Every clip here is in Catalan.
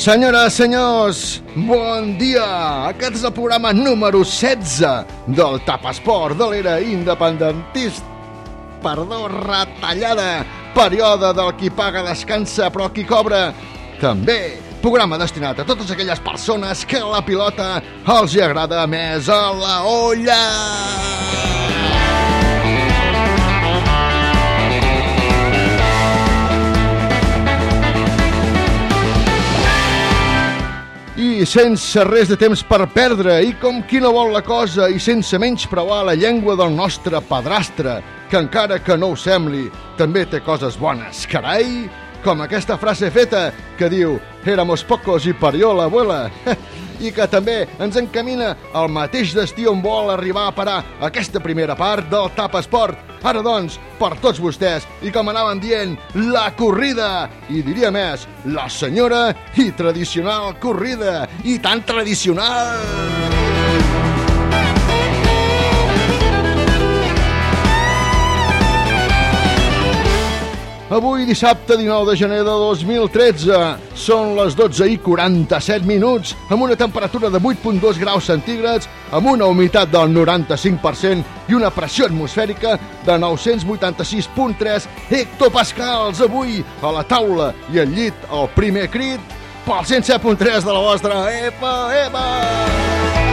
Senyores, senyors, bon dia! Aquest és el programa número 16 del Tapesport de l'era independentista. Perdó, retallada, període del qui paga descansa però qui cobra. També programa destinat a totes aquelles persones que la pilota els hi agrada més a la olla. I sense res de temps per perdre, i com qui no vol la cosa, i sense menys preuar la llengua del nostre padrastre, que encara que no ho sembli, també té coses bones. Carai, com aquesta frase feta que diu «Éramos pocos y parió la abuela», i que també ens encamina al mateix destí on vol arribar a parar aquesta primera part del TAP Esport. Ara, doncs, per tots vostès, i com anaven dient, la corrida, i diria més, la senyora i tradicional corrida, i tan tradicional... Avui, dissabte 19 de gener de 2013, són les 12 i 47 minuts, amb una temperatura de 8.2 graus centígrads, amb una humitat del 95% i una pressió atmosfèrica de 986.3 hectopascals. Avui, a la taula i al llit, el primer crit pel 107.3 de la vostra EPA, EPA!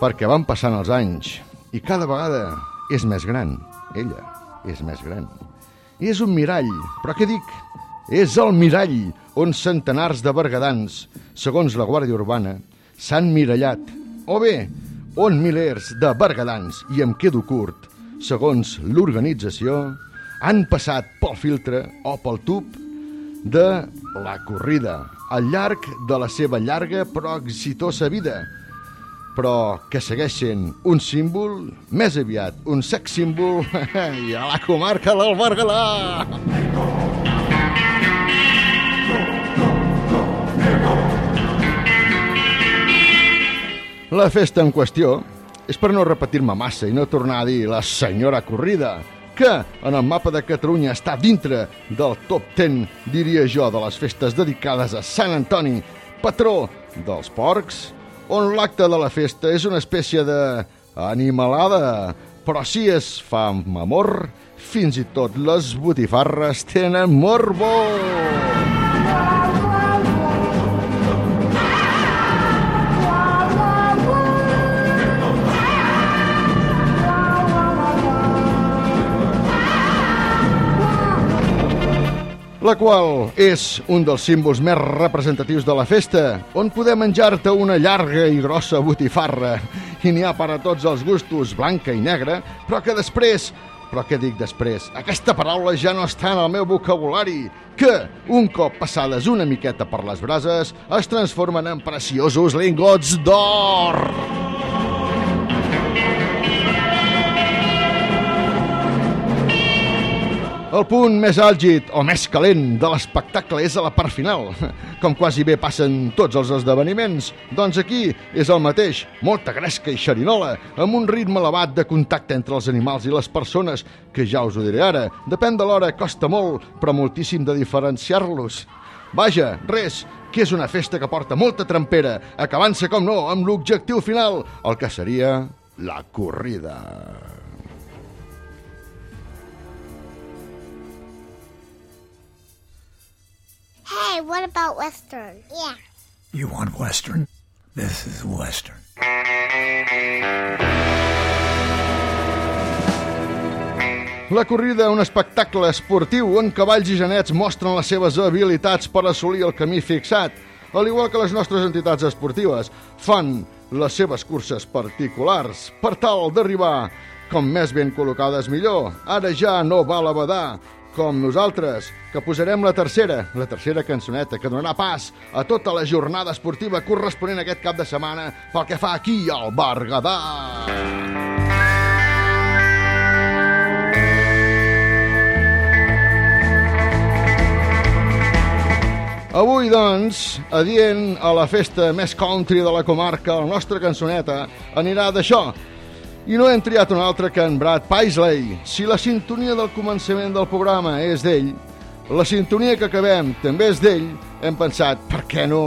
Perquè van passant els anys i cada vegada és més gran. Ella és més gran. I és un mirall, però què dic? És el mirall on centenars de bergadans, segons la Guàrdia Urbana, s'han mirallat. O bé, on milers de bergadans, i em quedo curt, segons l'organització, han passat pel filtre o pel tub de la corrida al llarg de la seva llarga però exitosa vida, però que segueixen un símbol, més aviat un sex símbol, i a la comarca del Berguedà. La festa en qüestió és per no repetir-me massa i no tornar a dir la senyora corrida, que en el mapa de Catalunya està dintre del top 10, diria jo, de les festes dedicades a Sant Antoni, patró dels porcs, on l'acte de la festa és una espècie de animalada, però si es fa amb amor, fins i tot les botifarres tenen morbo. La qual és un dels símbols més representatius de la festa, on podem menjar-te una llarga i grossa botifarra, i n'hi ha per a tots els gustos, blanca i negra, però que després, però què dic després, aquesta paraula ja no està en el meu vocabulari, que, un cop passades una miqueta per les brases, es transformen en preciosos lingots d'or. El punt més àlgid o més calent de l'espectacle és a la part final. Com quasi bé passen tots els esdeveniments, doncs aquí és el mateix, molta gresca i xerinola, amb un ritme elevat de contacte entre els animals i les persones, que ja us ho diré ara, depèn de l'hora, costa molt, però moltíssim de diferenciar-los. Vaja, res, que és una festa que porta molta trampera, acabant-se, com no, amb l'objectiu final, el que seria la corrida. Hey, what about Western? Yeah. You want Western? This is Western. La corrida, un espectacle esportiu on cavalls i genets mostren les seves habilitats per assolir el camí fixat, al igual que les nostres entitats esportives fan les seves curses particulars per tal d'arribar com més ben col·locades millor. Ara ja no val a badar, com nosaltres, que posarem la tercera, la tercera cançoneta que donarà pas a tota la jornada esportiva corresponent a aquest cap de setmana pel que fa aquí al Berguedà. Avui, doncs, adient a la festa més country de la comarca, la nostra cançoneta anirà d'això. I no hem triat un altre que en Brad Paisley. Si la sintonia del començament del programa és d'ell, la sintonia que acabem també és d'ell, hem pensat, per què no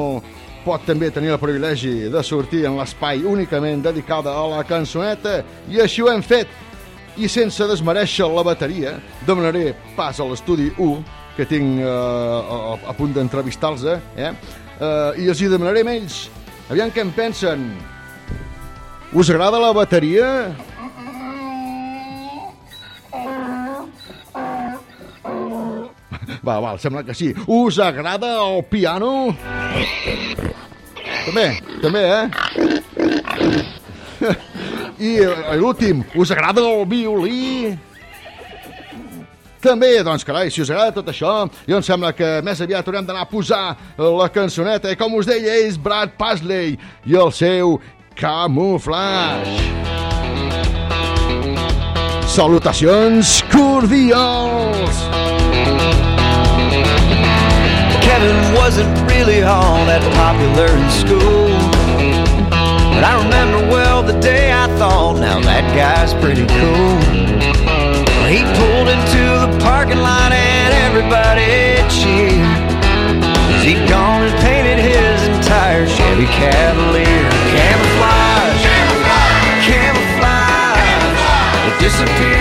pot també tenir el privilegi de sortir en l'espai únicament dedicada a la cançoneta i així ho hem fet. I sense desmereixer la bateria, demanaré pas a l'estudi 1 que tinc eh, a, a punt d'entrevistar-los, eh? eh? I els hi demanaré a ells, aviam què en pensen. Us agrada la bateria? Va, va, sembla que sí. Us agrada el piano? També, també, eh? I eh, l'últim, us agrada el violí? També, doncs, carai, si us agrada tot això, jo em sembla que més aviat haurem d'anar a posar la cançoneta, i com us deia, és Brad Paisley i el seu Camouflage. Salutacions cordials! Kevin wasn't really all that popular in school. But I remember well the day I thought, now that guy's pretty cool. He pulled into the parking lot and everybody cheered. He'd gone and painted his entire Chevy Cavalier. Camouflage, camouflage, camouflage. It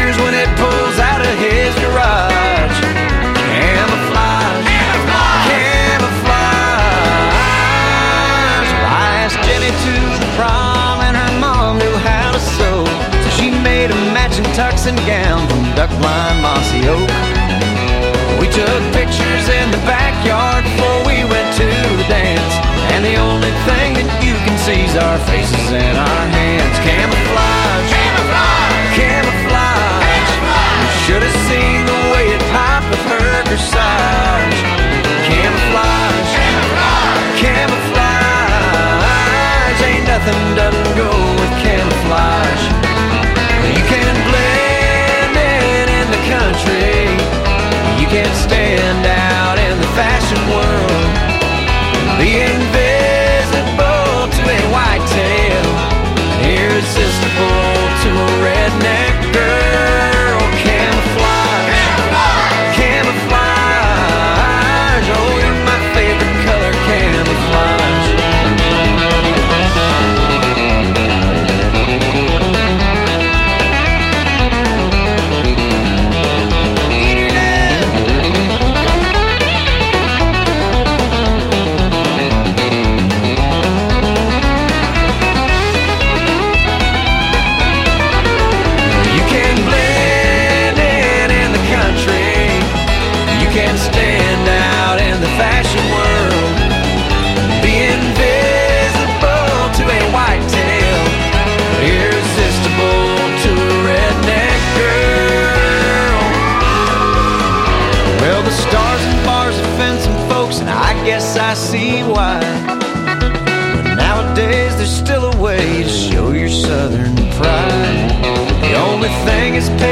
is patriotic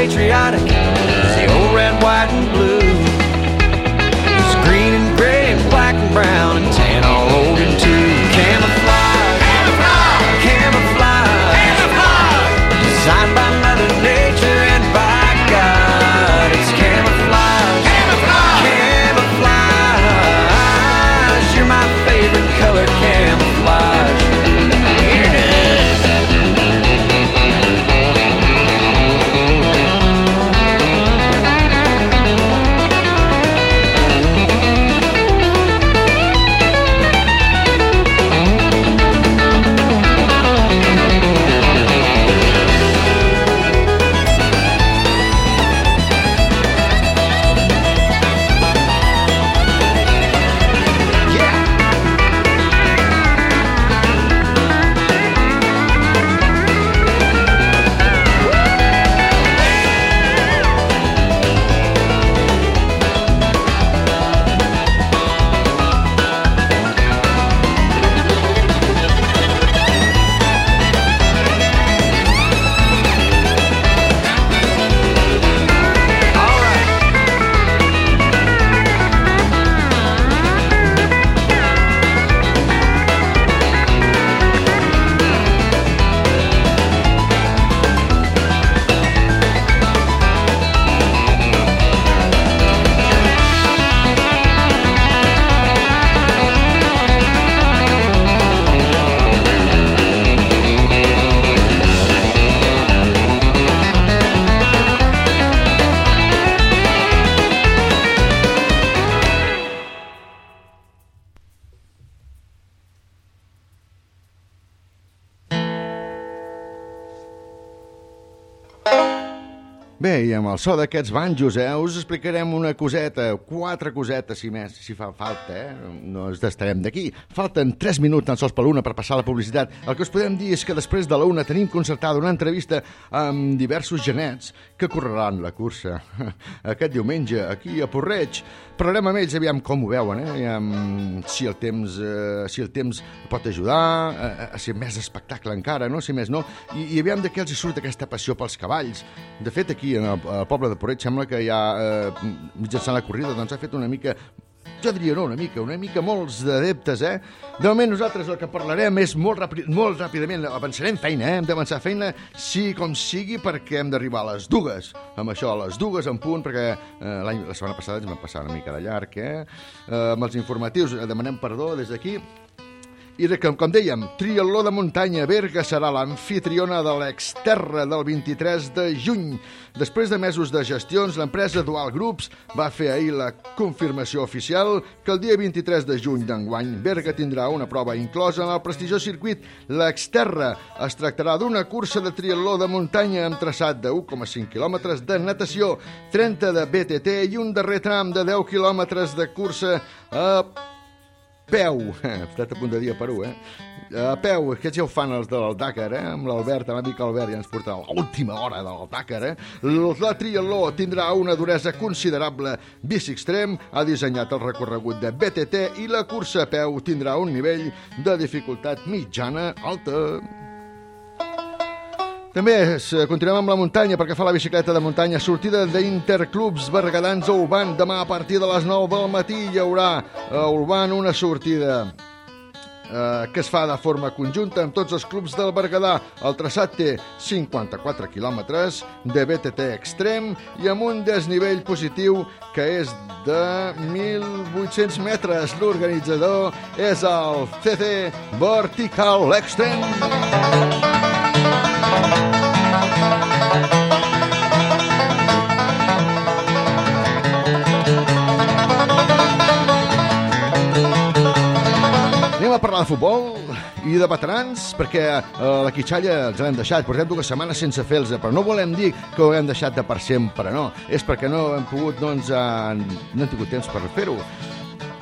el so d'aquests banjos, eh, us explicarem una coseta, quatre cosetes, si més, si fa falta, eh? No ens destarem d'aquí. Falten 3 minuts tan sols per l'una per passar la publicitat. El que us podem dir és que després de la una tenim concertada una entrevista amb diversos genets que correran la cursa aquest diumenge aquí a Porreig. Parlarem amb ells, aviam com ho veuen, eh? Aviam si el temps, eh, si el temps pot ajudar, eh, a ser més espectacle encara, no? Si més no. I, i aviam de què els surt aquesta passió pels cavalls. De fet, aquí en el, poble de Porreig sembla que ja, eh, mitjançant la corrida, doncs ha fet una mica jo diria no, una mica, una mica molts d'adeptes, eh? De moment nosaltres el que parlarem és molt, ràpid, molt ràpidament, avançarem feina, eh? Hem d'avançar feina, sí com sigui, perquè hem d'arribar a les dues, amb això, a les dues en punt, perquè eh, la setmana passada ens vam passar una mica de llarg, eh? eh amb els informatius demanem perdó des d'aquí, i de, com, com dèiem, Triatló de Muntanya, Berga serà l'anfitriona de l'Exterra del 23 de juny. Després de mesos de gestions, l'empresa Dual Groups va fer ahir la confirmació oficial que el dia 23 de juny d'enguany Berga tindrà una prova inclosa en el prestigiós circuit l'Exterra. Es tractarà d'una cursa de triatló de muntanya amb traçat de 1,5 quilòmetres de natació, 30 de BTT i un darrer tram de 10 quilòmetres de cursa a peu, estat a punt de dir a Perú, eh? A peu, aquests ja ho fan els del Dakar, eh? Amb l'Albert, l'amic Albert, ja ens porta a l'última hora del Dakar, eh? La triatló tindrà una duresa considerable. Bici Extrem ha dissenyat el recorregut de BTT i la cursa a peu tindrà un nivell de dificultat mitjana alta. També eh, continuem amb la muntanya perquè fa la bicicleta de muntanya. Sortida d'Interclubs Bergadans a Urban. Demà a partir de les 9 del matí hi haurà a Urban una sortida eh, que es fa de forma conjunta amb tots els clubs del Berguedà. El traçat té 54 quilòmetres de BTT extrem i amb un desnivell positiu que és de 1.800 metres. L'organitzador és el CC Vertical Extreme. Anem de futbol i de veterans, perquè eh, la quitxalla els l'hem deixat. Portem dues setmanes sense fer-los, però no volem dir que ho hem deixat de per sempre, no. És perquè no hem pogut, doncs, eh, no hem tingut temps per fer-ho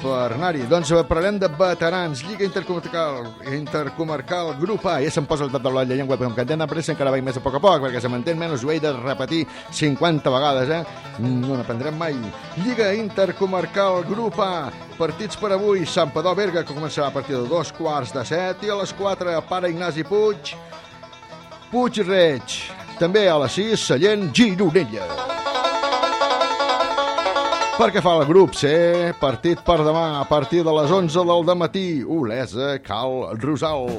per anar-hi. Doncs eh, parlem de veterans, Lliga Intercomarcal, Intercomarcal Grup A. Ja se'm posa el tot de la llengua, però entenc de pressa encara vaig més a poc a poc, perquè se m'entén menys, ho he de repetir 50 vegades, eh? No n'aprendrem mai. Lliga Intercomarcal Grup A. Partits per avui, Sant Padó Berga, que començarà a partir de dos quarts de set, i a les 4, Pare Ignasi Puig, Puig Reig. També a les 6, Sallent, Gironella. Perquè fa el grup C, partit per demà, a partir de les 11 del matí, Olesa, Cal, Rosal.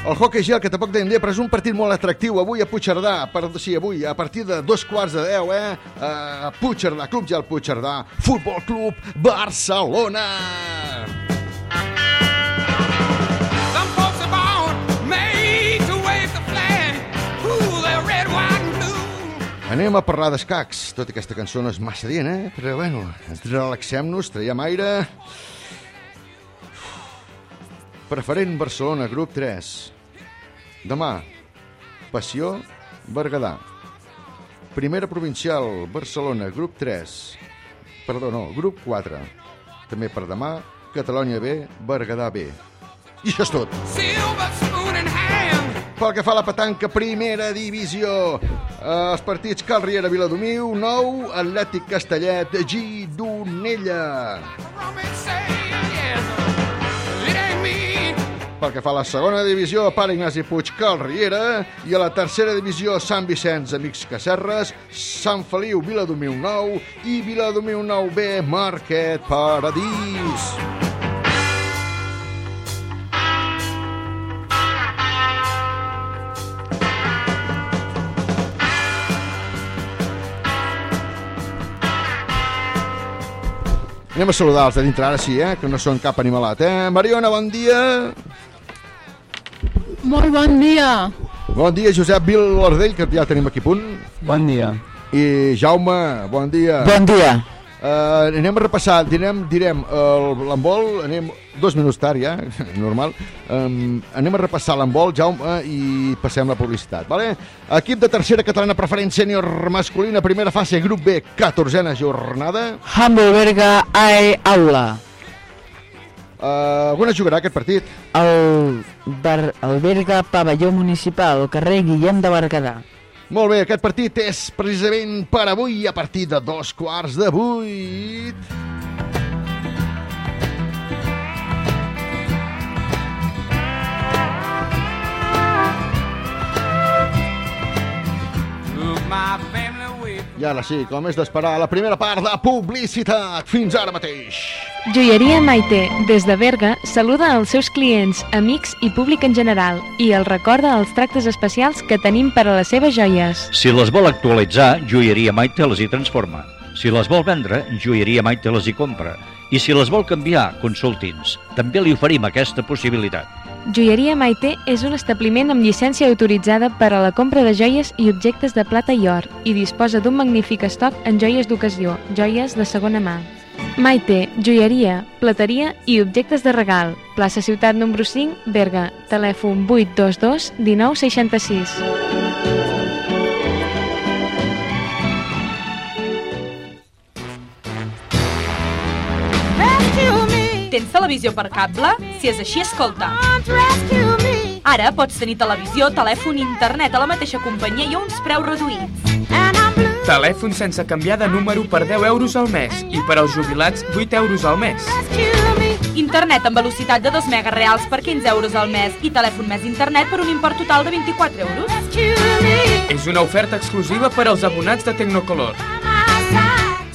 El hockey gel, que tampoc tenim dia, però és un partit molt atractiu avui a Puigcerdà. Per, sí, avui, a partir de dos quarts de deu, eh? A Puigcerdà, Club Gel Puigcerdà, Futbol Club Barcelona. Anem a parlar d'escacs. Tota aquesta cançó no és massa dient, eh? Però bueno, relaxem-nos, traiem aire. Preferent Barcelona, grup 3. Demà, Passió, Berguedà. Primera provincial, Barcelona, grup 3. Perdó, no, grup 4. També per demà, Catalònia B, Berguedà B. I això és tot. In hand. Pel que fa a la petanca, primera divisió. Eh, els partits Cal Riera Viladomiu, 9, Atlètic Castellet, Gironella. Pel que fa a la segona divisió, Pare Ignasi Puig, Cal Riera, i a la tercera divisió, Sant Vicenç, Amics Cacerres, Sant Feliu, Viladomiu 9 i Viladomiu 9B, Marquet Paradís. Anem a saludar els de dintre ara sí, eh? que no són cap animalat. Eh? Mariona, bon dia. Molt bon dia. Bon dia, Josep Vilardell, que ja tenim aquí punt. Bon dia. I Jaume, bon dia. Bon dia. Uh, anem a repassar, direm, direm el- l'handbol, anem dos minuts tard ja, normal. Um, anem a repassar l'handbol, Jaume, i passem la publicitat. Vale? Equip de tercera catalana preferent sènior masculina, primera fase, grup B, 14a jornada. Hamburgerga AE Aula. Uh, on es jugarà aquest partit? El bar, alberga pavelló municipal, carrer Guillem de Berguedà. Molt bé, aquest partit és precisament per avui a partir de dos quarts de vuit. My family I ara sí, com és d'esperar, la primera part de publicitat. Fins ara mateix. Joieria Maite, des de Berga, saluda els seus clients, amics i públic en general i els recorda els tractes especials que tenim per a les seves joies. Si les vol actualitzar, Joieria Maite les hi transforma. Si les vol vendre, Joieria Maite les hi compra. I si les vol canviar, consulti'ns. També li oferim aquesta possibilitat. Joieria Maite és un establiment amb llicència autoritzada per a la compra de joies i objectes de plata i or i disposa d'un magnífic estoc en joies d'ocasió, joies de segona mà. Maite, joieria, plateria i objectes de regal. Plaça Ciutat número 5, Berga. Telèfon 822 1966. Tens televisió per cable? Si és així, escolta. Ara pots tenir televisió, telèfon i internet a la mateixa companyia i a uns preus reduïts. Telèfon sense canviar de número per 10 euros al mes i per als jubilats 8 euros al mes. Internet amb velocitat de 2 megas reals per 15 euros al mes i telèfon més internet per un import total de 24 euros. És una oferta exclusiva per als abonats de Tecnocolor.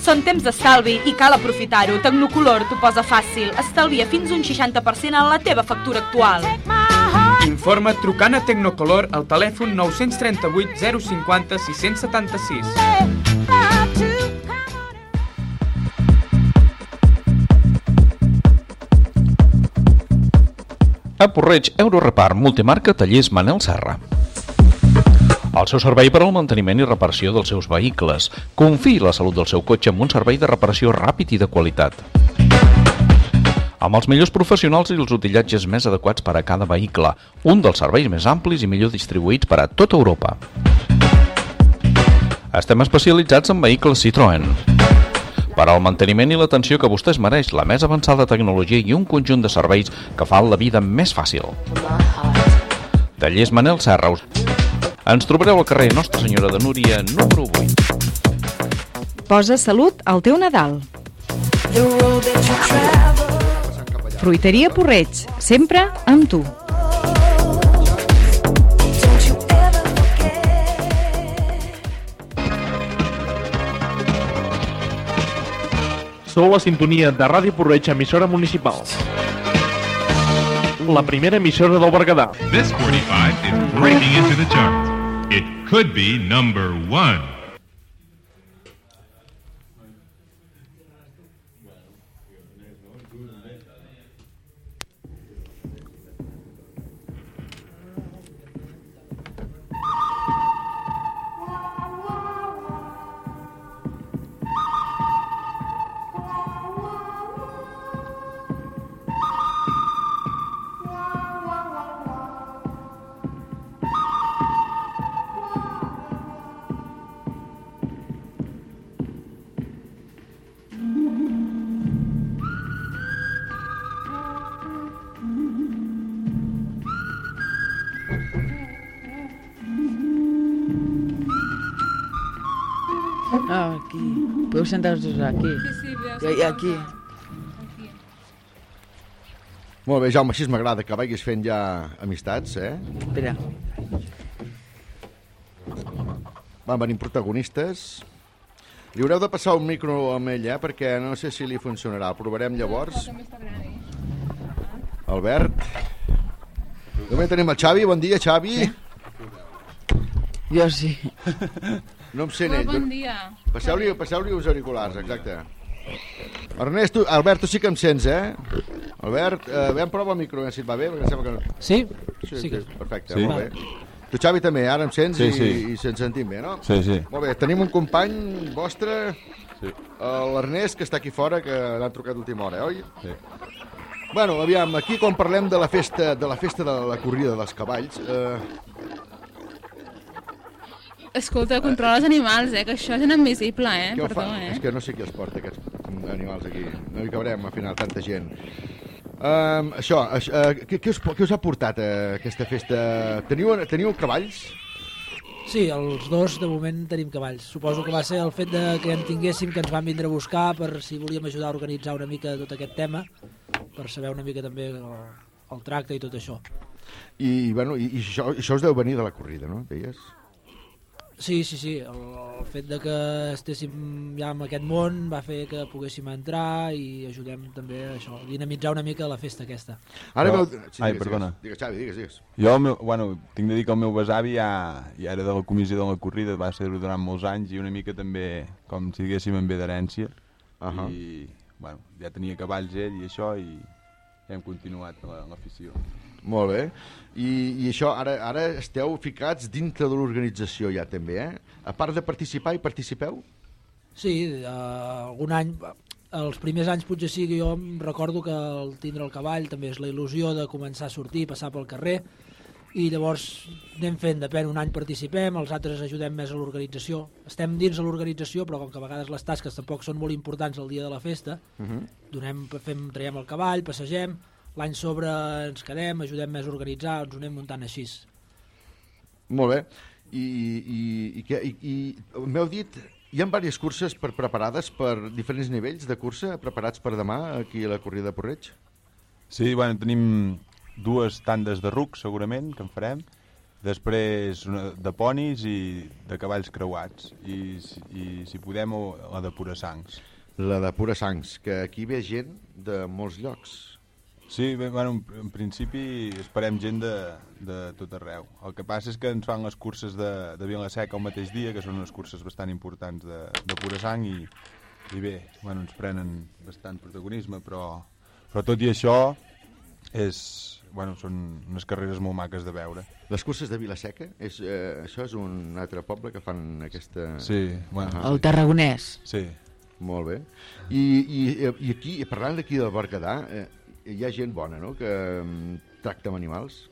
Són temps d'estalvi i cal aprofitar-ho. Tecnocolor t'ho posa fàcil. Estalvia fins un 60% en la teva factura actual. Informa trucant a Tecnocolor al telèfon 938 050 676. A Porreig, Eurorepar, multimarca Tallers Manel Serra. El seu servei per al manteniment i reparació dels seus vehicles. Confiï la salut del seu cotxe amb un servei de reparació ràpid i de qualitat. Amb els millors professionals i els utillatges més adequats per a cada vehicle. Un dels serveis més amplis i millor distribuïts per a tota Europa. Estem especialitzats en vehicles Citroën. Per al manteniment i l'atenció que vostè es mereix, la més avançada tecnologia i un conjunt de serveis que fan la vida més fàcil. Tallers Manel Serra. Ens trobareu al carrer Nostra Senyora de Núria, número 8. Posa salut al teu Nadal. Fruiteria Porreig, sempre amb tu. Sou la sintonia de Ràdio Porreig, emissora municipal. La primera emissora del Berguedà. This 45 is breaking into the charts. It could be number one. Aquí. Podeu sentar-vos aquí. Sí, sí, ve I, i aquí. Molt bé, Jaume, així m'agrada que vagis fent ja amistats, eh? Espera. Van venint protagonistes. Li haureu de passar un micro amb ella, perquè no sé si li funcionarà. El provarem llavors. Albert. També tenim el Xavi. Bon dia, Xavi. Jo sí. No em sent Molt ell. bon dia. Passeu-li passeu uns auriculars, exacte. Ernest, tu, Albert, tu sí que em sents, eh? Albert, eh, vam provar el micro, eh, si et va bé, perquè em sembla que no... Sí? Sí, Sí que- Perfecte, Sí. molt bé. Tu, Xavi, també, ara em sents Sí, i, sí. i se'ns sentim bé, no? Sí, sí. Molt bé, tenim un company vostre, sí. l'Ernest, que està aquí fora, que l'han trucat d'última hora, oi? Sí. Bueno, aviam, aquí quan parlem de la festa de la festa de la corrida dels cavalls, eh, Escolta, controla els animals, eh? Que això és inadmissible, eh? què Perdó, fa? eh? És que no sé qui els porta, aquests animals aquí. No hi cabrem, al final, tanta gent. Um, això, això uh, què, què, us, què us ha portat a aquesta festa? Teniu, teniu cavalls? Sí, els dos de moment tenim cavalls. Suposo que va ser el fet de que en tinguéssim que ens van vindre a buscar per si volíem ajudar a organitzar una mica tot aquest tema, per saber una mica també el, el tracte i tot això. I, bueno, i, i això, això us deu venir de la corrida, no? Deies? Sí, sí, sí, el, el fet de que estéssim ja en aquest món va fer que poguéssim entrar i ajudem també a això, a dinamitzar una mica la festa aquesta. Ara Jo- veu... Sí, Ai, digues, perdona. Digues, Xavi, digues, digues. Jo, el meu, bueno, tinc de dir que el meu besavi ja, ja era de la comissió de la corrida, va ser durant molts anys i una mica també, com si diguéssim, en ve d'herència. Ahà. I, bueno, ja tenia cavalls ell i això i ja hem continuat la- l'afició. Molt bé. I, i això, ara, ara esteu ficats dintre de l'organització ja també, eh? A part de participar, hi participeu? Sí, eh, algun any, els primers anys potser sí que jo em recordo que el tindre el cavall també és la il·lusió de començar a sortir, passar pel carrer, i llavors anem fent, depèn, un any participem, els altres ajudem més a l'organització. Estem dins de l'organització, però com que a vegades les tasques tampoc són molt importants el dia de la festa, Uh -huh. donem, fem, traiem el cavall, passegem, l'any sobre ens quedem, ajudem més a organitzar, ens ho anem muntant així. Molt bé. I, i, i, què- i, i m'heu dit, hi ha diverses curses per, preparades per diferents nivells de cursa, preparats per demà aquí a la corrida de Porreig? Sí, bueno, tenim dues tandes de rucs, segurament, que en farem, després una de ponis i de cavalls creuats, i, i si podem, la de pura sangs. La de pura sangs, que aquí ve gent de molts llocs. Sí, bé, bueno, en, en principi esperem gent de, de tot arreu. El que passa és que ens fan les curses de, de Vilaseca el mateix dia, que són unes curses bastant importants de, de pura sang, i, i bé, bueno, ens prenen bastant protagonisme, però, però tot i això és, bueno, són unes carreres molt maques de veure. Les curses de Vilaseca, és, eh, això és un altre poble que fan aquesta... Sí, bueno, Ah. El tarragonès. Sí. Molt bé. I, i, i aquí, parlant d'aquí del Berguedà, eh, hi ha gent bona, no?, que mm, tracta amb animals.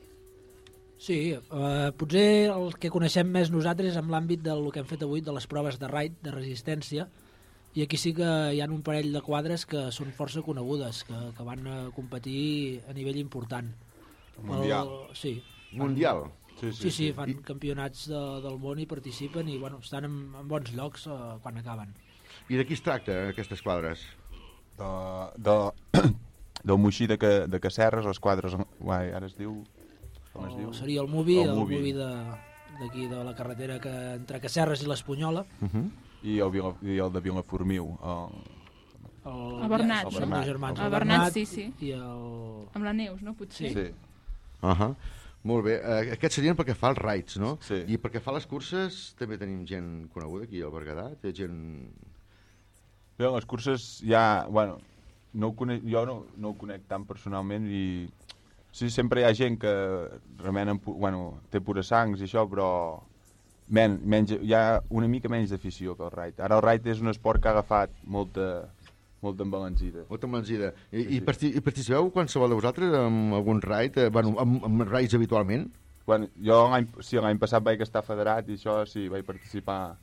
Sí, eh, potser el que coneixem més nosaltres és amb l'àmbit del que hem fet avui, de les proves de raid, de resistència, i aquí sí que hi ha un parell de quadres que són força conegudes, que, que van a competir a nivell important. Mundial. El, sí. Mundial? Sí, sí, sí, sí fan I... campionats de, del món i participen i bueno, estan en, en bons llocs eh, quan acaben. I de qui es tracta, aquestes quadres? De, de, del Moixí de, que, de Cacerres, les quadres... Uai, ara es diu... Com es El, diu? seria el Movi, el, el Movi. Movi de- d'aquí de, la carretera que entre Cacerres i l'Espunyola. Uh -huh. I, el, Vila, I el de Vilaformiu. El... El, El Bernat, els no? dos germans, El Bernat, sí, sí. I el... Amb la Neus, no? Potser. Sí. Uh -huh. Molt bé. Uh, aquests serien perquè fa els raids, no? Sí. I perquè fa les curses també tenim gent coneguda aquí al Berguedà? Té gent... Bé, les curses ja... Bueno, no ho conec, jo no, no ho conec tant personalment i... Sí, sempre hi ha gent que remenen, pu- bueno, té pura sangs i això, però men, menys, hi ha una mica menys d'afició que el raid. Ara el raid és un esport que ha agafat molta, molta embalancida. Molta embalancida. I, Sí, i, sí. parti, I participeu qualsevol de vosaltres amb algun raid? Eh, bueno, amb, amb raids habitualment? Bueno, jo l'any sí, passat vaig estar federat i això sí, vaig participar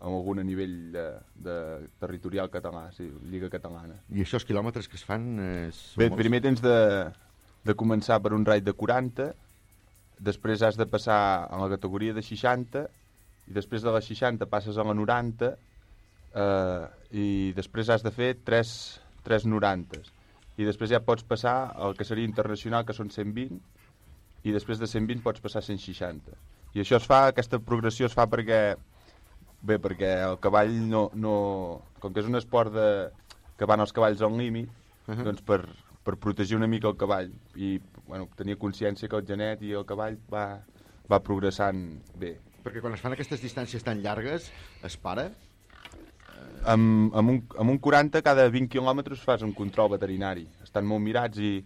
en algun nivell de, de territorial català, sí, Lliga Catalana. I això, els quilòmetres que es fan... Eh, Bé, molts? primer tens de, de començar per un raid de 40, després has de passar a la categoria de 60, i després de la 60 passes a la 90, eh, i després has de fer 3, 3 90. I després ja pots passar al que seria internacional, que són 120, i després de 120 pots passar a 160. I això es fa, aquesta progressió es fa perquè bé, perquè el cavall no, no com que és un esport de, que van els cavalls al límit, uh -huh. doncs per, per protegir una mica el cavall i bueno, tenia consciència que el genet i el cavall va, va progressant bé. Perquè quan es fan aquestes distàncies tan llargues, es para? Amb, amb, un, amb un 40 cada 20 quilòmetres fas un control veterinari. Estan molt mirats i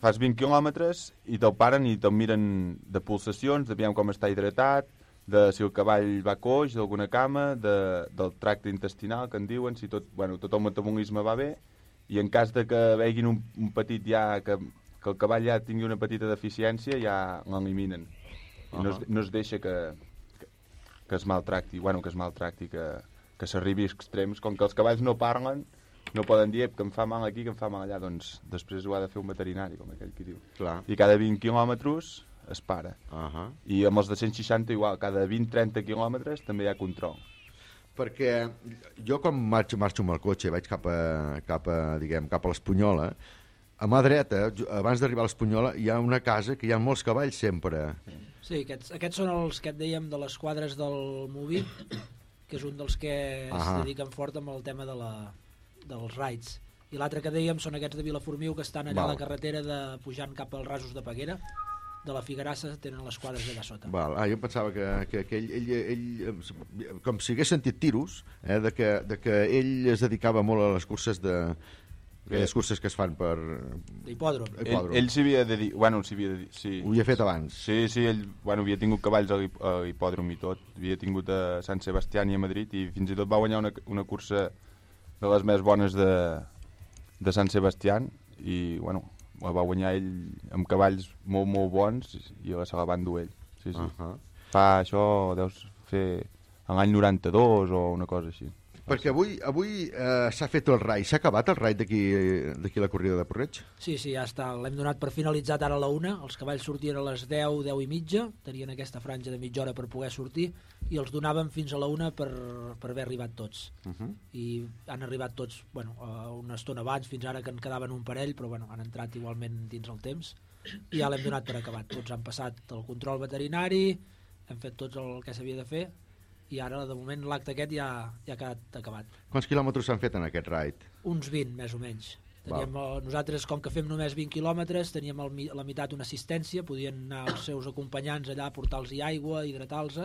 fas 20 quilòmetres i te'l paren i te'l miren de pulsacions, de veure com està hidratat, de si el cavall va coix, d'alguna cama, de, del tracte intestinal, que en diuen, si tot, bueno, tot el metabolisme va bé, i en cas de que veguin un, un petit ja, que, que el cavall ja tingui una petita deficiència, ja l'eliminen. I no, es, Ahà. no es deixa que, que, que es maltracti, bueno, que es maltracti, que, que s'arribi a extrems. Com que els cavalls no parlen, no poden dir "Ep, que em fa mal aquí, que em fa mal allà, doncs després ho ha de fer un veterinari, com aquell que diu. Clar. I cada 20 quilòmetres es para. Uh -huh. I amb els de 160 igual, cada 20-30 quilòmetres també hi ha control. Perquè jo quan marxo, marxo amb el cotxe, vaig cap a, cap a, diguem, cap a l'Espunyola, a mà dreta, abans d'arribar a l'Espunyola, hi ha una casa que hi ha molts cavalls sempre. Sí, aquests, aquests són els que et dèiem de les quadres del Moví, que és un dels que es Ahà. dediquen fort amb el tema de la, dels raids. I l'altre que dèiem són aquests de Vilaformiu que estan allà Val. a la carretera de, pujant cap als rasos de Peguera, de la Figuerassa tenen les quadres allà sota. Val. Ah, jo pensava que, que, que ell, ell, ell, eh, com si hagués sentit tiros, eh, de, que, de que ell es dedicava molt a les curses de aquelles curses que es fan per... D'hipòdrom. Ell, ell s'hi havia de dir... Bueno, s'hi havia de dir... Sí. Ho havia fet abans. Sí, sí, ell bueno, havia tingut cavalls a l'hip- a l'hipòdrom i tot. Havia tingut a Sant Sebastián i a Madrid i fins i tot va guanyar una, una cursa de les més bones de, de Sant Sebastián i, bueno, la va guanyar ell amb cavalls molt, molt bons i se la va endur ell. Sí, sí. Uh -huh. Fa això, deus fer l'any 92 o una cosa així. Perquè avui, avui eh, s'ha fet el rai. S'ha acabat el rai d'aquí la corrida de Porreig? Sí, sí, ja està. L'hem donat per finalitzat ara a la una. Els cavalls sortien a les 10, 10 i mitja. Tenien aquesta franja de mitja hora per poder sortir i els donàvem fins a la una per, per haver arribat tots. Uh -huh. I han arribat tots bueno, una estona abans, fins ara que en quedaven un parell, però bueno, han entrat igualment dins el temps. I ja l'hem donat per acabat. Tots han passat el control veterinari, hem fet tots el que s'havia de fer i ara, de moment, l'acte aquest ja, ja ha quedat acabat. Quants quilòmetres s'han fet en aquest raid? Uns 20, més o menys. Teníem, eh, nosaltres, com que fem només 20 quilòmetres, teníem a la meitat una assistència, podien anar els seus acompanyants allà a portar-los aigua, hidratar-los,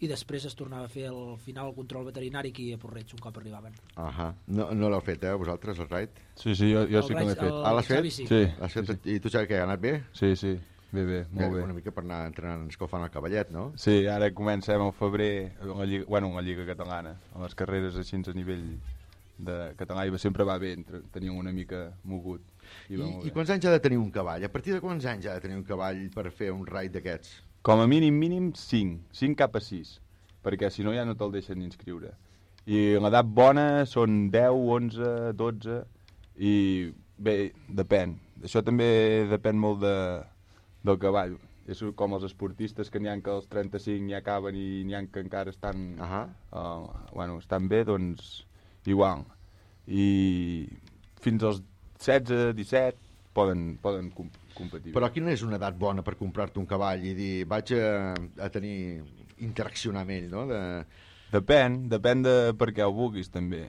i després es tornava a fer al final el control veterinari aquí a Porreig, un cop arribaven. Ahà. No, no l'heu fet, eh, vosaltres, el raid? Sí, sí, jo, jo El sí que l'he fet. el Ah, l'has fet? Sí. Sí. Fet? I tu, Xavi, què, ha anat bé? Sí, sí, bé, bé, molt bé. Una mica per anar entrenant, escalfant el cavallet, no? Sí, ara comencem al febrer la Lliga, bueno, la Lliga Catalana, a les carreres així a nivell de català i sempre va bé, teníem una mica mogut. I, I, I quants anys ha de tenir un cavall? A partir de quants anys ha de tenir un cavall per fer un raid d'aquests? Com a mínim, mínim, 5, 5 cap a 6, perquè si no ja no te'l deixen inscriure. I l'edat bona són 10, 11, 12, i bé, depèn. Això també depèn molt de, del cavall. És com els esportistes que n'hi ha que als 35 n'hi acaben i n'hi ha que encara estan, uh -huh. uh, bueno, estan bé, doncs igual. I fins als 16, 17 poden, poden com competir. Però quina és una edat bona per comprar-te un cavall i dir vaig a, a tenir interaccionar amb ell, no? De... Depèn, depèn de per què ho vulguis, també.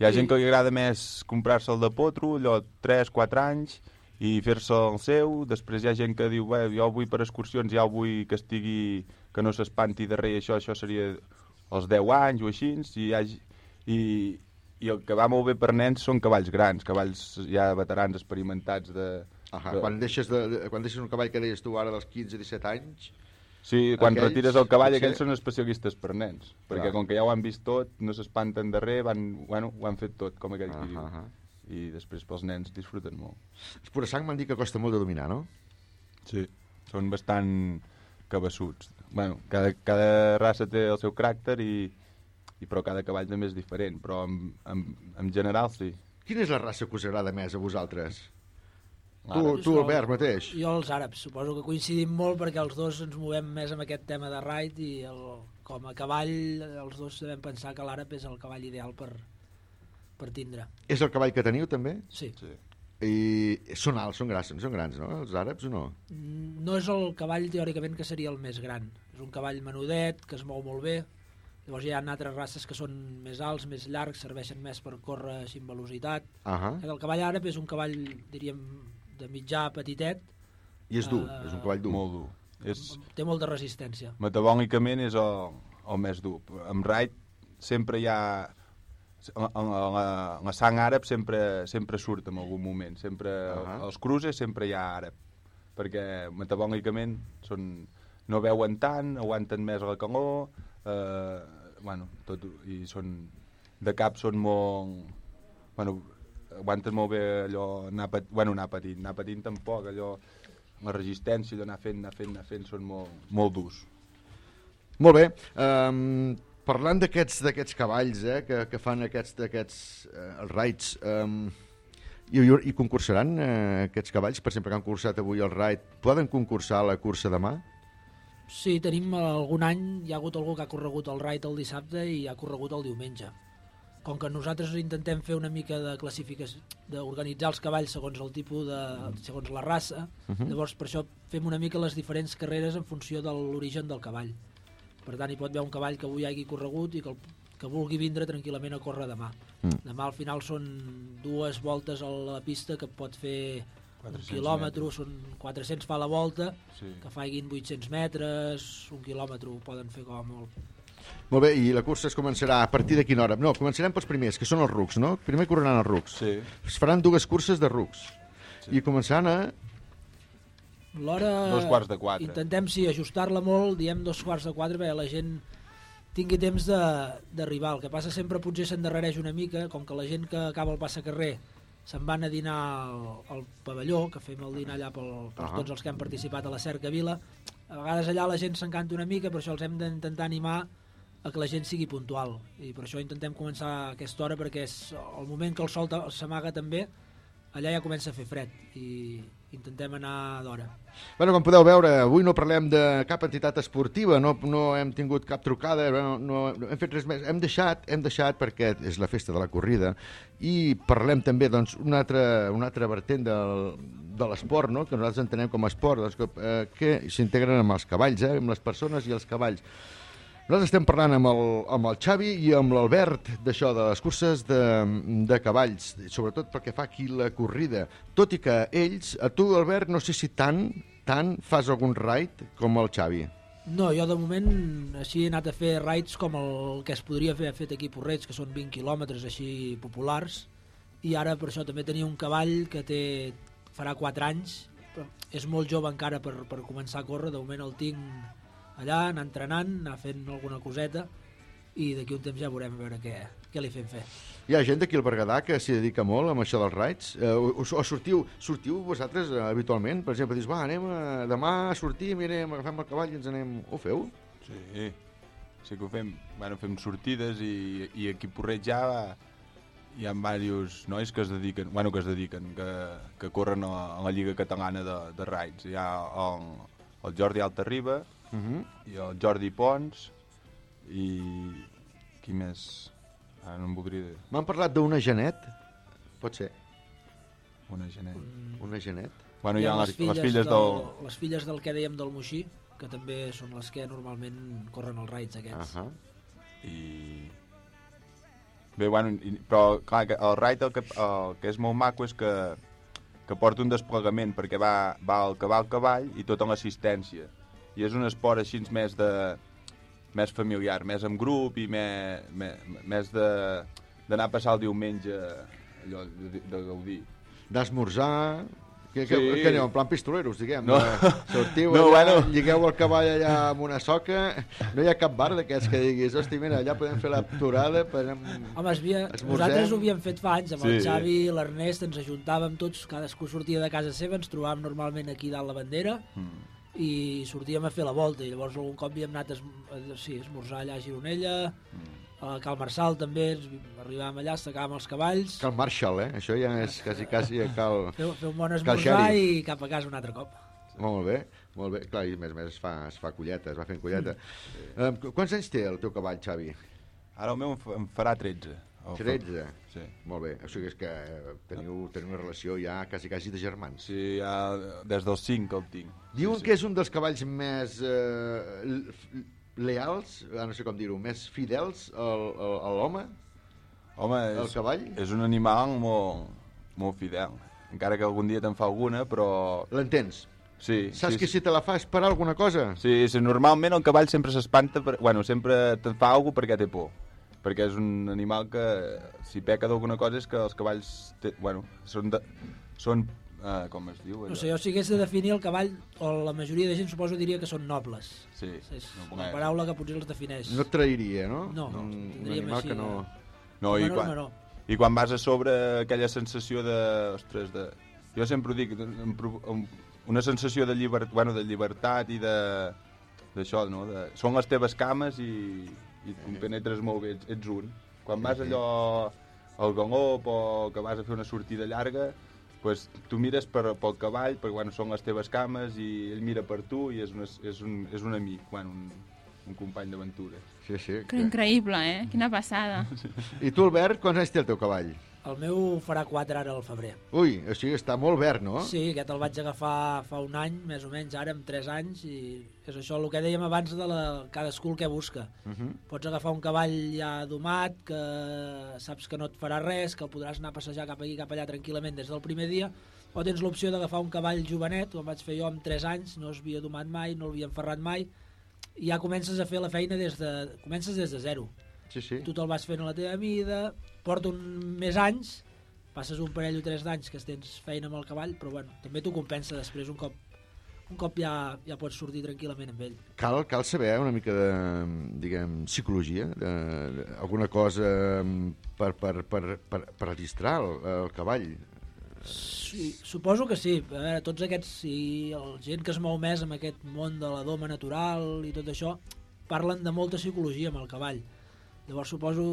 Hi ha Sí. gent que li agrada més comprar-se el de potro, allò 3-4 anys, i fer-se el seu, després hi ha gent que diu, bé, jo vull per excursions, ja vull que estigui, que no s'espanti darrere, això, això seria els 10 anys o així, i, hi ha, i, i el que va molt bé per nens són cavalls grans, cavalls ja veterans experimentats de... Ahà, de- quan, deixes de, de- quan deixes un cavall que deies tu ara dels 15-17 anys... Sí, quan aquells, retires el cavall, potser- aquells són especialistes per nens, perquè Clar. com que ja ho han vist tot, no s'espanten darrere, van, bueno, ho han fet tot, com aquell Ah, qui diu. ah, I després pels nens disfruten molt. Els pura sang m'han dit que costa molt de dominar, no? Sí, són bastant cabassuts. Bueno, cada, cada raça té el seu caràcter i, i però cada cavall també és diferent, però en, en, en general sí. Quina és la raça que us agrada més a vosaltres? Tu, tu Albert, mateix. Jo els àrabs, suposo que coincidim molt perquè els dos ens movem més amb aquest tema de raid i el, com a cavall els dos sabem pensar que l'àrab és el cavall ideal per, per tindre. És el cavall que teniu, també? Sí. sí. I són alts, són grans, són grans, no? Els àrabs o no? Mm, No és el cavall teòricament que seria el més gran. És un cavall menudet, que es mou molt bé. Llavors hi ha altres races que són més alts, més llargs, serveixen més per córrer així amb velocitat. Ahà. El cavall àrab és un cavall, diríem, de mitjà petitet. I és dur, Eh, és un cavall dur. Molt dur. És, Té molta resistència. metabòlicament és el, el més dur. Amb raid sempre hi ha en, en, en, la, en la sang àrab sempre, sempre surt en algun moment. Sempre, uh. -huh. Els cruces sempre hi ha àrab, perquè metabòlicament són, no veuen tant, aguanten més la calor, eh, bueno, tot, i són, de cap són molt... Bueno, aguanten molt bé allò, anar, pat, bueno, anar patint, anar patint tampoc, allò, la resistència d'anar fent, anar fent, anar fent, són molt, molt durs. Molt bé. Um, parlant d'aquests d'aquests cavalls eh, que, que fan aquests, aquests eh, els raids, um, i, i, i concursaran eh, aquests cavalls, per exemple, que han concursat avui el raid, poden concursar a la cursa demà? Sí, tenim algun any, hi ha hagut algú que ha corregut el raid el dissabte i ha corregut el diumenge. Com que nosaltres intentem fer una mica de classificació, d'organitzar els cavalls segons el tipus de, segons la raça, uh Mhm. -huh. llavors per això fem una mica les diferents carreres en funció de l'origen del cavall. Per tant, hi pot haver un cavall que avui hagi corregut i que, el, que vulgui vindre tranquil·lament a córrer demà. Mm. Demà al final són dues voltes a la pista que pot fer un 400 quilòmetre, són 400 fa la volta, Sí. que faiguin 800 metres, un quilòmetre ho poden fer com a molt. Molt bé, i la cursa es començarà a partir de quina hora? No, començarem pels primers, que són els rucs, no? Primer correran els rucs. Sí. Es faran dues curses de rucs. Sí. I començaran a... L'hora... Dos quarts de quatre. Intentem, sí, ajustar-la molt, diem dos quarts de quatre, perquè la gent tingui temps d'arribar. El que passa sempre potser s'endarrereix una mica, com que la gent que acaba el passacarrer se'n van a dinar al, al pavelló, que fem el dinar allà pel, per Ah. tots els que han participat a la Cerca Vila. A vegades allà la gent s'encanta una mica, per això els hem d'intentar animar a que la gent sigui puntual. I per això intentem començar a aquesta hora, perquè és el moment que el sol s'amaga també, allà ja comença a fer fred i intentem anar d'hora. Bueno, com podeu veure, avui no parlem de cap entitat esportiva, no, no hem tingut cap trucada, no, no, no hem fet res més. Hem deixat, hem deixat perquè és la festa de la corrida i parlem també doncs, una altra, una altra vertent del, de l'esport, no? que nosaltres entenem com a esport, doncs, que, eh, que s'integren amb els cavalls, eh? amb les persones i els cavalls. Nosaltres estem parlant amb el, amb el Xavi i amb l'Albert d'això, de les curses de, de cavalls, sobretot pel que fa aquí la corrida. Tot i que ells, a tu, Albert, no sé si tant, tant fas algun raid com el Xavi. No, jo de moment així he anat a fer raids com el que es podria fer fet aquí a Porreig, que són 20 quilòmetres així populars, i ara per això també tenia un cavall que té farà 4 anys, és molt jove encara per, per començar a córrer, de moment el tinc allà, anar entrenant, anar fent alguna coseta, i d'aquí un temps ja veurem a veure què, què li fem fer. Hi ha gent d'aquí al Berguedà que s'hi dedica molt amb això dels raids? Eh, o, o, sortiu, sortiu vosaltres eh, habitualment? Per exemple, dius, va, anem a, demà sortim i anem, agafem el cavall i ens anem... Ho feu? Sí, sí que ho fem. Bueno, fem sortides i, i aquí a Porreig ja hi ha diversos nois que es dediquen, bueno, que es dediquen, que, que corren a, a la Lliga Catalana de, de Raids. Hi ha el, el Jordi Altarriba, Uh -huh. i el Jordi Pons, i qui més? Ara no em voldria dir. M'han parlat d'una Genet? Pot ser. Una Genet. Una Genet? Bueno, hi ha les, les filles del... Les filles del que dèiem del Moixí, que també són les que normalment corren els raids aquests. Uh -huh. i bé, bueno, i, però clar, que el ride el que, el que és molt maco és que, que porta un desplegament perquè va, va el cavall cavall i tota l'assistència i és un esport així més de més familiar, més en grup i més, més, més de d'anar a passar el diumenge allò de, de gaudir D'esmorzar... Que, que, Sí. que aneu, en plan pistoleros, diguem. No. Eh, Sortiu No, allà, bueno. lligueu el cavall allà amb una soca, no hi ha cap bar d'aquests que diguis, hosti, mira, allà podem fer l'aturada, podem... Home, es Esmorzem. nosaltres ho havíem fet fa anys, amb el Sí. Xavi i l'Ernest, ens ajuntàvem tots, cadascú sortia de casa seva, ens trobàvem normalment aquí dalt la bandera, Mm. I sortíem a fer la volta, i llavors algun cop havíem anat a, es, sí, a esmorzar allà a Gironella, Mm. a Cal Marçal també, arribàvem allà, estacàvem els cavalls, Cal Marshall, eh? Això ja és quasi, quasi a cal... fer, fer un bon esmorzar i cap a casa un altre cop. Molt bé, molt bé. Clar, i a més a més es fa, es fa colleta, es va fent colleta. Mm. Uh, quants anys té el teu cavall, Xavi? ara el meu em farà 13 El fa- 13? Sí. Molt bé. O sigui és que eh, teniu, teniu una relació ja quasi, quasi de germans. Sí, ja des dels 5 que el tinc. Diuen que és un dels cavalls més eh, leals, no sé com dir-ho, més fidels al, al, a l'home? Home, El és, cavall? és un animal molt, molt fidel. Encara que algun dia te'n fa alguna, però... L'entens? Sí. Saps sí, que si te la fas per alguna cosa? Sí, sí, normalment el cavall sempre s'espanta, per... bueno, sempre te'n fa alguna perquè té por. Perquè és un animal que, si peca d'alguna cosa, és que els cavalls, té, bueno, són, de, són uh, com es diu? No sé, jo si hagués de definir el cavall, o la majoria de gent suposo diria que són nobles. Sí. És No, una eh. paraula que potser els defineix. No et trairia, no? No, un, un tindríem animal així, que no... No, i No, no, quan, no, no. i quan vas a sobre aquella sensació de... Ostres, de... Jo sempre ho dic, una sensació de, llibert, bueno, de llibertat i de d'això, no? De, són les teves cames i, i em penetres molt bé, ets, ets un. Quan vas allò al galop o que vas a fer una sortida llarga, pues, tu mires per, pel cavall, perquè bueno, són les teves cames i ell mira per tu i és un, és un, és un amic, bueno, un, un company d'aventura. Sí, sí. Que increïble, eh? Quina passada. I tu, Albert, quants anys té el teu cavall? El meu farà 4 ara al febrer. Ui, o sigui, està molt verd, no? Sí, aquest el vaig agafar fa un any, més o menys, ara amb 3 anys, i és això el que dèiem abans de la, cadascú el que busca. Uh -huh. Pots agafar un cavall ja domat, que saps que no et farà res, que el podràs anar a passejar cap aquí, cap allà tranquil·lament des del primer dia, o tens l'opció d'agafar un cavall jovenet, com vaig fer jo amb 3 anys, no es havia domat mai, no l'havia enferrat mai, i ja comences a fer la feina des de, comences des de zero. Sí, sí. Tu te'l vas fent a la teva mida, porta un més anys, passes un parell o tres d'anys que tens feina amb el cavall, però bueno, també t'ho compensa després un cop un cop ja, ja pots sortir tranquil·lament amb ell. Cal, cal saber una mica de, diguem, psicologia, de, de, alguna cosa mm, per, per, per, per, per registrar el, el cavall. Sí, suposo que sí. A veure, tots aquests, si el gent que es mou més amb aquest món de la doma natural i tot això, parlen de molta psicologia amb el cavall. Llavors suposo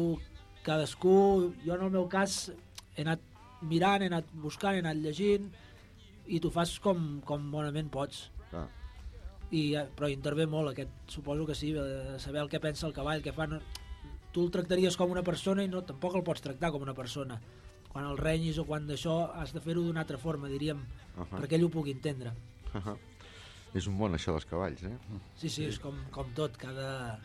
cadascú, jo en el meu cas he anat mirant, he anat buscant, he anat llegint i tu fas com, com bonament pots. Ah. I, eh, però intervé molt aquest, suposo que sí, de saber el que pensa el cavall, què fa. No, tu el tractaries com una persona i no, tampoc el pots tractar com una persona. Quan el renyis o quan d'això has de fer-ho d'una altra forma, diríem, uh. -huh. perquè ell ho pugui entendre. Uh -huh. És un món, això dels cavalls, eh? Sí, sí, és com, com tot, cada...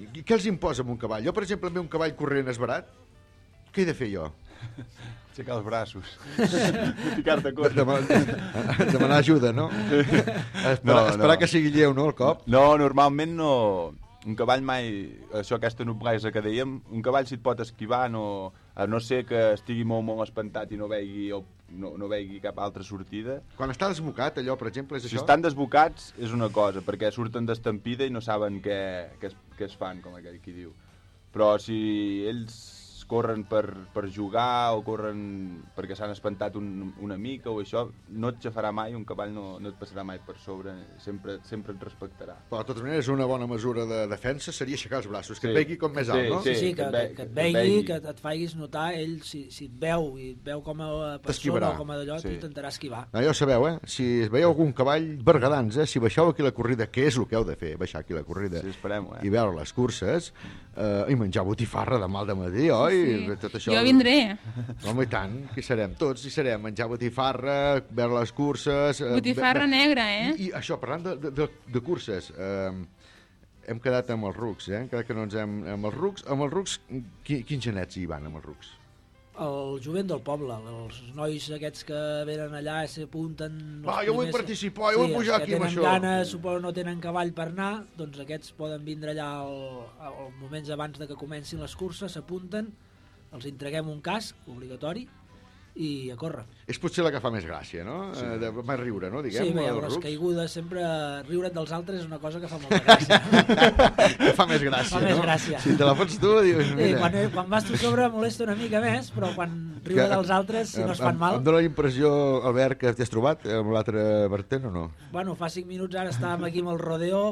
I què els imposa amb un cavall? Jo, per exemple, em ve un cavall corrent esbarat, què he de fer jo? Aixecar els braços. Ficar-te a córrer. Demanar, demanar ajuda, no? Esperar, esperar que sigui lleu, no, el cop? No, normalment no... Un cavall mai... Això, aquesta noblesa que dèiem, un cavall si et pot esquivar, no, a no ser que estigui molt, molt espantat i no vegi, el, no, no vegi cap altra sortida. Quan està desbocat, allò, per exemple, és Si això? estan desbocats és una cosa, perquè surten d'estampida i no saben què, què, es, què es fan, com aquell qui diu. Però si ells corren per, per jugar o corren perquè s'han espantat un, una mica o això, no et xafarà mai, un cavall no, no et passarà mai per sobre, sempre, sempre et respectarà. Però, de totes maneres, una bona mesura de defensa seria aixecar els braços, que Sí. et vegi com més alt, Sí, no? Sí, sí, que, que que, que et que et vegi, vegi. que et facis notar, ell, si, si et veu i et veu com a persona o com a d'allò, Sí. sí. t'intentarà esquivar. No, ja ho sabeu, eh? Si veieu algun cavall bergadans, eh? Si baixeu aquí la corrida, què és el que heu de fer? Baixar aquí la corrida Sí, esperem-ho, eh? i veure les curses eh, i menjar botifarra de mal de matí, oi? Sí. Tot això... Jo vindré. Home, i tant, que hi serem tots, hi serem, menjar botifarra, veure les curses... eh, Botifarra ve- ve- negra, eh? I, I això, parlant de, de, de, de curses, eh, hem quedat amb els rucs, eh? Encara que no ens hem... Amb els rucs, amb els rucs qui, quins genets hi van, amb els rucs? El jovent del poble, els nois aquests que venen allà i s'apunten... els Va, jo vull participar, jo vull pujar els aquí que amb tenen això. ganes, suposo no tenen cavall per anar, doncs aquests poden vindre allà al, al moments abans de que comencin les curses, s'apunten, els entreguem un casc obligatori i a córrer. És potser la que fa més gràcia, no? Sí. Eh, de més riure, no? Diguem, sí, bé, els les caigudes, sempre riure't dels altres és una cosa que fa molta gràcia. que fa més gràcia, Fa més no? gràcia. Si te la fots tu, dius, Sí, mira... quan, quan vas tu sobre molesta una mica més, però quan riure dels altres, si no es fan em, mal... Em dóna la impressió, Albert, que t'has trobat amb l'altre vertent o no? Bueno, fa 5 minuts ara estàvem aquí amb el rodeo,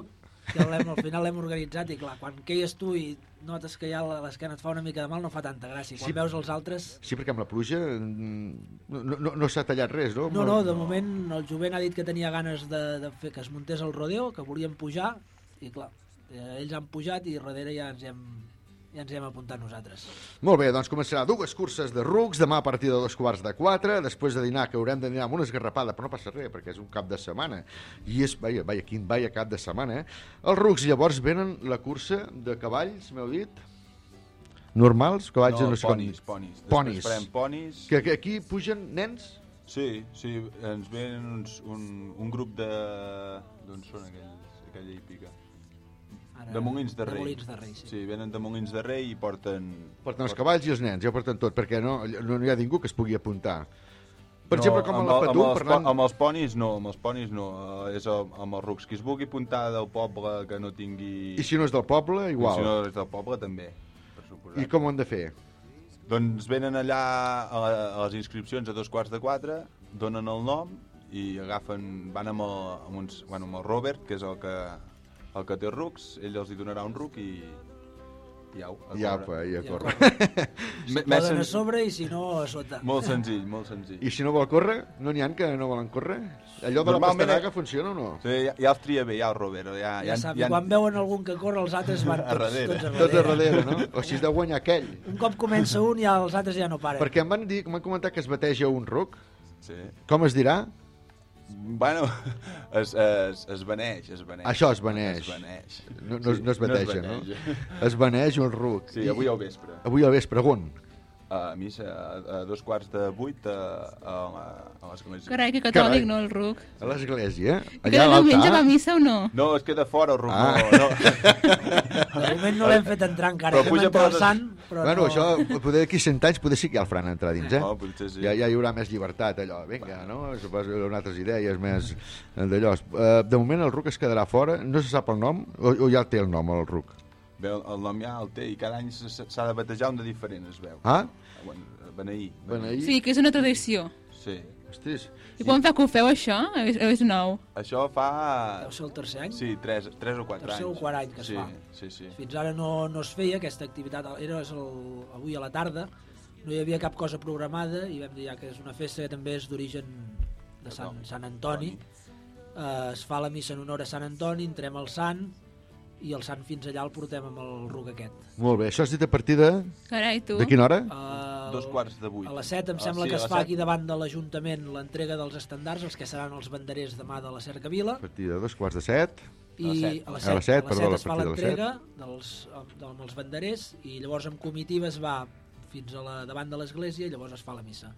que al final l'hem organitzat i clar, quan queies tu i notes que ja l'esquena et fa una mica de mal no fa tanta gràcia. Quan Sí. veus els altres... Sí, perquè amb la pluja mm, no, no, no s'ha tallat res, no? No, no, de moment el jovent ha dit que tenia ganes de, de fer que es muntés el rodeo, que volien pujar, i clar, eh, ells han pujat i darrere ja ens hem, ja ens hi hem apuntat nosaltres. Molt bé, doncs començarà dues curses de rucs, demà a partir de dos quarts de quatre, després de dinar, que haurem de dinar amb una esgarrapada, però no passa res, perquè és un cap de setmana, i és, vaja, vaja, quin vaja cap de setmana, eh? Els rucs llavors venen la cursa de cavalls, m'heu dit? Normals? Cavalls No, no, sé com- ponis, ponis. Després Ponis. farem ponis. Que, que aquí pugen nens? Sí, sí, ens ven uns, un, un grup de... D'on són aquells, aquella hípica? Ara, De Molins de de Rei. Molins de Rei, sí. sí. venen de Molins de Rei i porten... Porten els cavalls i els nens, ja porten tot, perquè no, no hi ha ningú que es pugui apuntar. Per exemple, com amb, a la Patú, amb, els, parlant... amb els ponis no, amb els ponis no, eh, és amb els rucs. Qui es vulgui apuntar del poble que no tingui... I si no és del poble, igual. I si no és del poble, també, per suposat. I com ho han de fer? Doncs venen allà a, la, a les inscripcions a dos quarts de quatre, donen el nom i agafen, van amb el, amb uns, bueno, amb el Robert, que és el que, el que té rucs, ell els hi donarà un ruc i, i au, a I apa, i a a córrer. Si Me- poden a sobre i si no, a sota. Molt senzill, molt senzill. I si no vol córrer, no n'hi ha que no volen córrer? Allò de la pastanaga funciona o no? Sí, ja, ja els tria bé, ja el Robert. Ja, Ja, sap, i quan veuen algun que corre, els altres van A tots, darrere. tots a Tots a darrere. darrere, no? O si has de guanyar aquell. Un cop comença un, ja els altres ja no paren. Perquè em van dir, m'han comentat que es bateja un ruc. Sí. Com es dirà? Bueno, es, es, es beneix, es beneix. Això es beneix. Es beneix. No, no, Sí, no es bateja, no? beneix. Es beneix un ruc. Sí, avui al vespre. Avui al vespre, on? A missa, a, a dos quarts de vuit a, a, a l'església. Carai, que catòlic, no, el ruc. A l'església? I cada diumenge va a missa o no? No, es queda fora el ruc. Ah. No, no. De moment no l'hem fet entrar encara. Però puja per les- sant, però bueno, no... això, poder d'aquí 100 anys, poder sí que ja el faran entrar dins, eh? Oh, potser sí. Ja, ja hi haurà més llibertat, allò. Vinga, no? Suposo que hi haurà altres idees més d'allò. Uh, de moment el ruc es quedarà fora, no se sap el nom, o, o ja té el nom, el ruc? Bé, el, nom ja el té i cada any s'ha de batejar un de diferent, es veu. Ah? Bueno, beneir. Beneir. Sí, que és una tradició. Sí. Hostis. I quan fa que ho feu, això? O és, és nou? Això fa... Deu ser el tercer any? Sí, tres, tres o quatre Tercer anys. o quart any que es sí, fa. Sí, sí. Fins ara no, no es feia aquesta activitat, era el, avui a la tarda, no hi havia cap cosa programada i vam dir ja que és una festa que també és d'origen de Sant, Sant Antoni. Eh, es fa la missa en honor a Sant Antoni, entrem al Sant i el Sant fins allà el portem amb el ruc aquest. Molt bé, això has dit a partir de... Carai, tu. De quina hora? Uh, Dos quarts de vuit. A les 7 em Ah, sembla sí, que a es les fa set. aquí davant de l'Ajuntament l'entrega dels estandards, els que seran els banderers demà de la Cercavila. A partir de dos quarts de set. I A les a les 7, perdó, a es fa partir de les l'entrega dels, amb, amb els banderers i llavors amb comitiva es va fins a la, davant de l'església i llavors es fa la missa.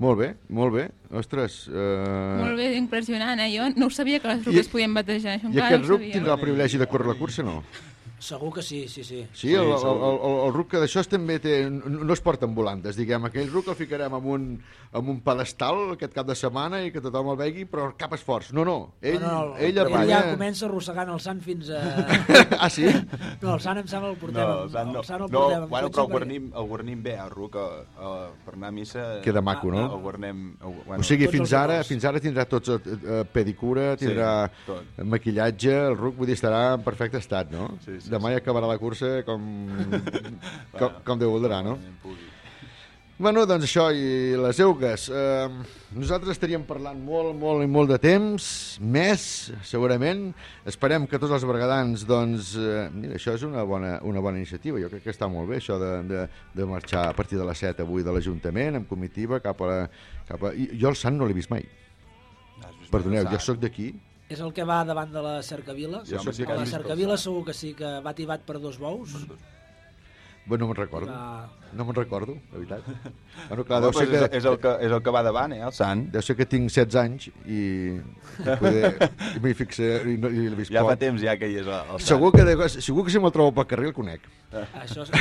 Molt bé, molt bé. Ostres... Uh... Molt bé, impressionant, eh? Jo no ho sabia que les I- ruques podien batejar. Això I aquest ruc tindrà el privilegi de córrer la cursa, no? Segur que sí, sí, sí. Sí, el, el, el, el, el ruc que d'això també té, no no es porta en volantes, diguem. Aquell ruc el ficarem amb un, amb un pedestal aquest cap de setmana i que tothom el vegi, però cap esforç. No, no, ell, no, no, ell, ell avalla... ja comença arrossegant el sant fins a... ah, sí? No, el sant em sembla el portem, No, amb- el sant no. el sant el no portem amb bueno, però el guarnim, el guarnim bé, el ruc, a, a, per anar a missa... Queda maco, no? El guarnem... El, bueno, o sigui, fins ara, fins ara tindrà tots eh, eh, pedicura, Sí, tindrà tot. maquillatge, el ruc, vull dir, estarà en perfecte estat, no? Sí, sí, Demà ja acabarà la cursa com, com, com Déu voldrà, no? Bueno, doncs això, i les eugues. Eh, nosaltres estaríem parlant molt, molt i molt de temps, més, segurament. Esperem que tots els bergadans, doncs, eh, mira, això és una bona, una bona iniciativa. Jo crec que està molt bé, això de, de, de marxar a partir de les 7 avui de l'Ajuntament, amb comitiva, cap a la... Cap a... Jo el Sant no l'he vist mai. Perdoneu, jo sóc d'aquí. És el que va davant de la Cercavila. Jo home, sí que la Cercavila segur que sí que va tibat per dos bous. Bueno, no me'n recordo. Va- No me'n recordo, la veritat. Bueno, clar, deu ser és, que... és, el que, és el que va davant, eh, el sant. Deu ser que tinc 16 anys i, i poder, i m'hi fixa i no i l'he vist Ja poc. fa temps ja que hi és el, el sant. Segur que, de, segur que si me'l trobo pel carrer el conec. Això és...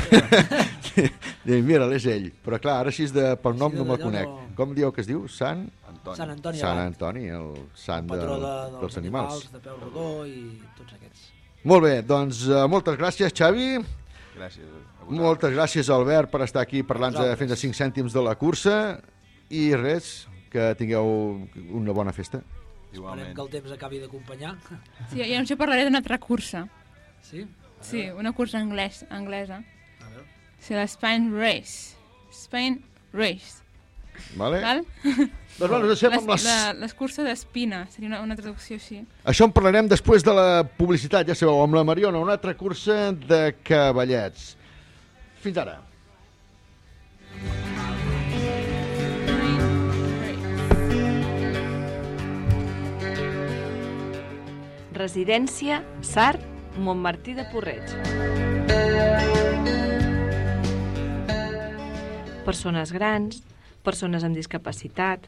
I mira, és ell. Però clar, ara així és de, pel nom Sí, no me'l conec. no- Com dieu que es diu? Sant? Antoni. Sant Antoni Sant Abat, Antoni, el sant de, patró de, dels animals. de peu rodó i tots aquests. Molt bé, doncs uh, moltes gràcies, Xavi. Gràcies. Moltes gràcies, Albert, per estar aquí parlant de, fins a 5 cèntims de la cursa. I res, que tingueu una bona festa. Esperem Igualment. que el temps acabi d'acompanyar. Sí, i jo parlaré d'una altra cursa. Sí? Sí, una cursa anglès, anglesa. A veure. Sí, la Spain Race. Spain Race. Vale? Val? Doncs bueno, deixem amb les... la, les curses d'espina, seria una, una traducció així. Això en parlarem després de la publicitat, ja sabeu, amb la Mariona, una altra cursa de cavallets. Fins ara. Residència Sart, Montmartí de Porreig. Persones grans, persones amb discapacitat.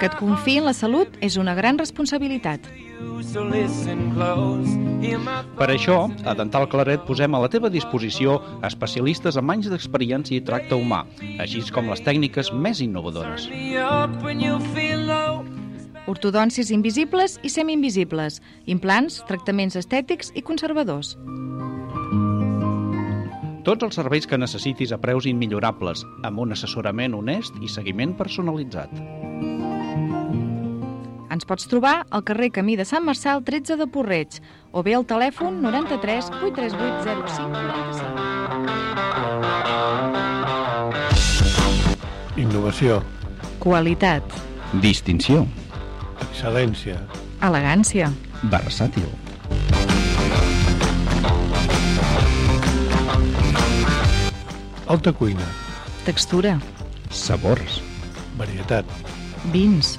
Que et confiï en la salut és una gran responsabilitat. Per això, a Dental Claret posem a la teva disposició especialistes amb anys d'experiència i tracte humà, així com les tècniques més innovadores. Ortodòncies invisibles i semi-invisibles, implants, tractaments estètics i conservadors. Tots els serveis que necessitis a preus immillorables, amb un assessorament honest i seguiment personalitzat. Ens pots trobar al carrer Camí de Sant Marçal 13 de Porreig o bé al telèfon 93 838 05 Innovació, Qualitat, Distinció. excel·lència, elegància, Versàtil. alta cuina, textura, Sabors. varietat, vins,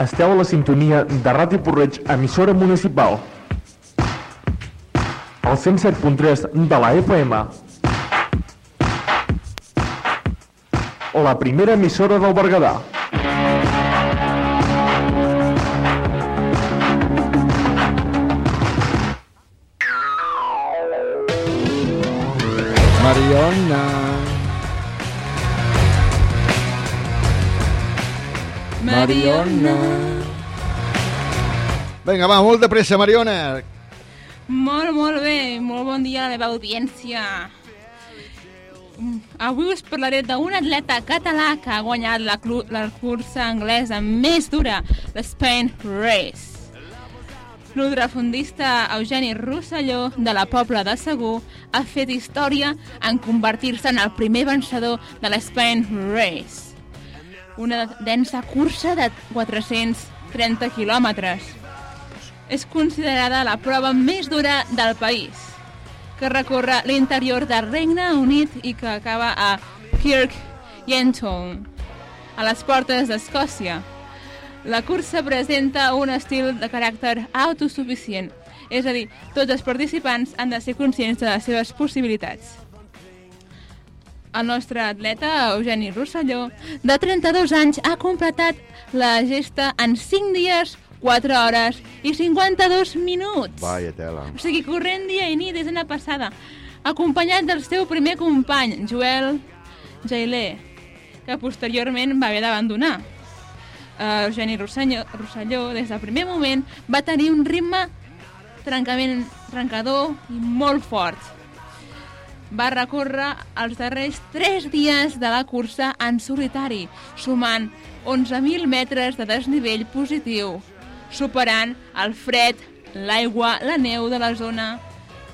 Esteu a la sintonia de Ràdio Porreig, emissora municipal. El 107.3 de la FM. La primera emissora del Berguedà. Mariona. Vinga, va, molt de pressa, Mariona. Molt, molt bé. Molt bon dia a la meva audiència. Avui us parlaré d'un atleta català que ha guanyat la, la cursa anglesa més dura, l'Spain Race. L'ultrafondista Eugeni Rosselló, de la Pobla de Segur, ha fet història en convertir-se en el primer vencedor de l'Spain Race una densa cursa de 430 quilòmetres. És considerada la prova més dura del país, que recorre l'interior del Regne Unit i que acaba a Kirk Yenton, a les portes d'Escòcia. La cursa presenta un estil de caràcter autosuficient, és a dir, tots els participants han de ser conscients de les seves possibilitats. El nostre atleta, Eugeni Rosselló, de 32 anys, ha completat la gesta en 5 dies, 4 hores i 52 minuts. Vaya tela. O sigui, corrent dia i nit, és una passada. Acompanyat del seu primer company, Joel Jailé, que posteriorment va haver d'abandonar. Uh, Eugeni Rosselló, Rosselló, des del primer moment, va tenir un ritme trencament, trencador i molt fort va recórrer els darrers 3 dies de la cursa en solitari, sumant 11.000 metres de desnivell positiu, superant el fred, l'aigua, la neu de la zona,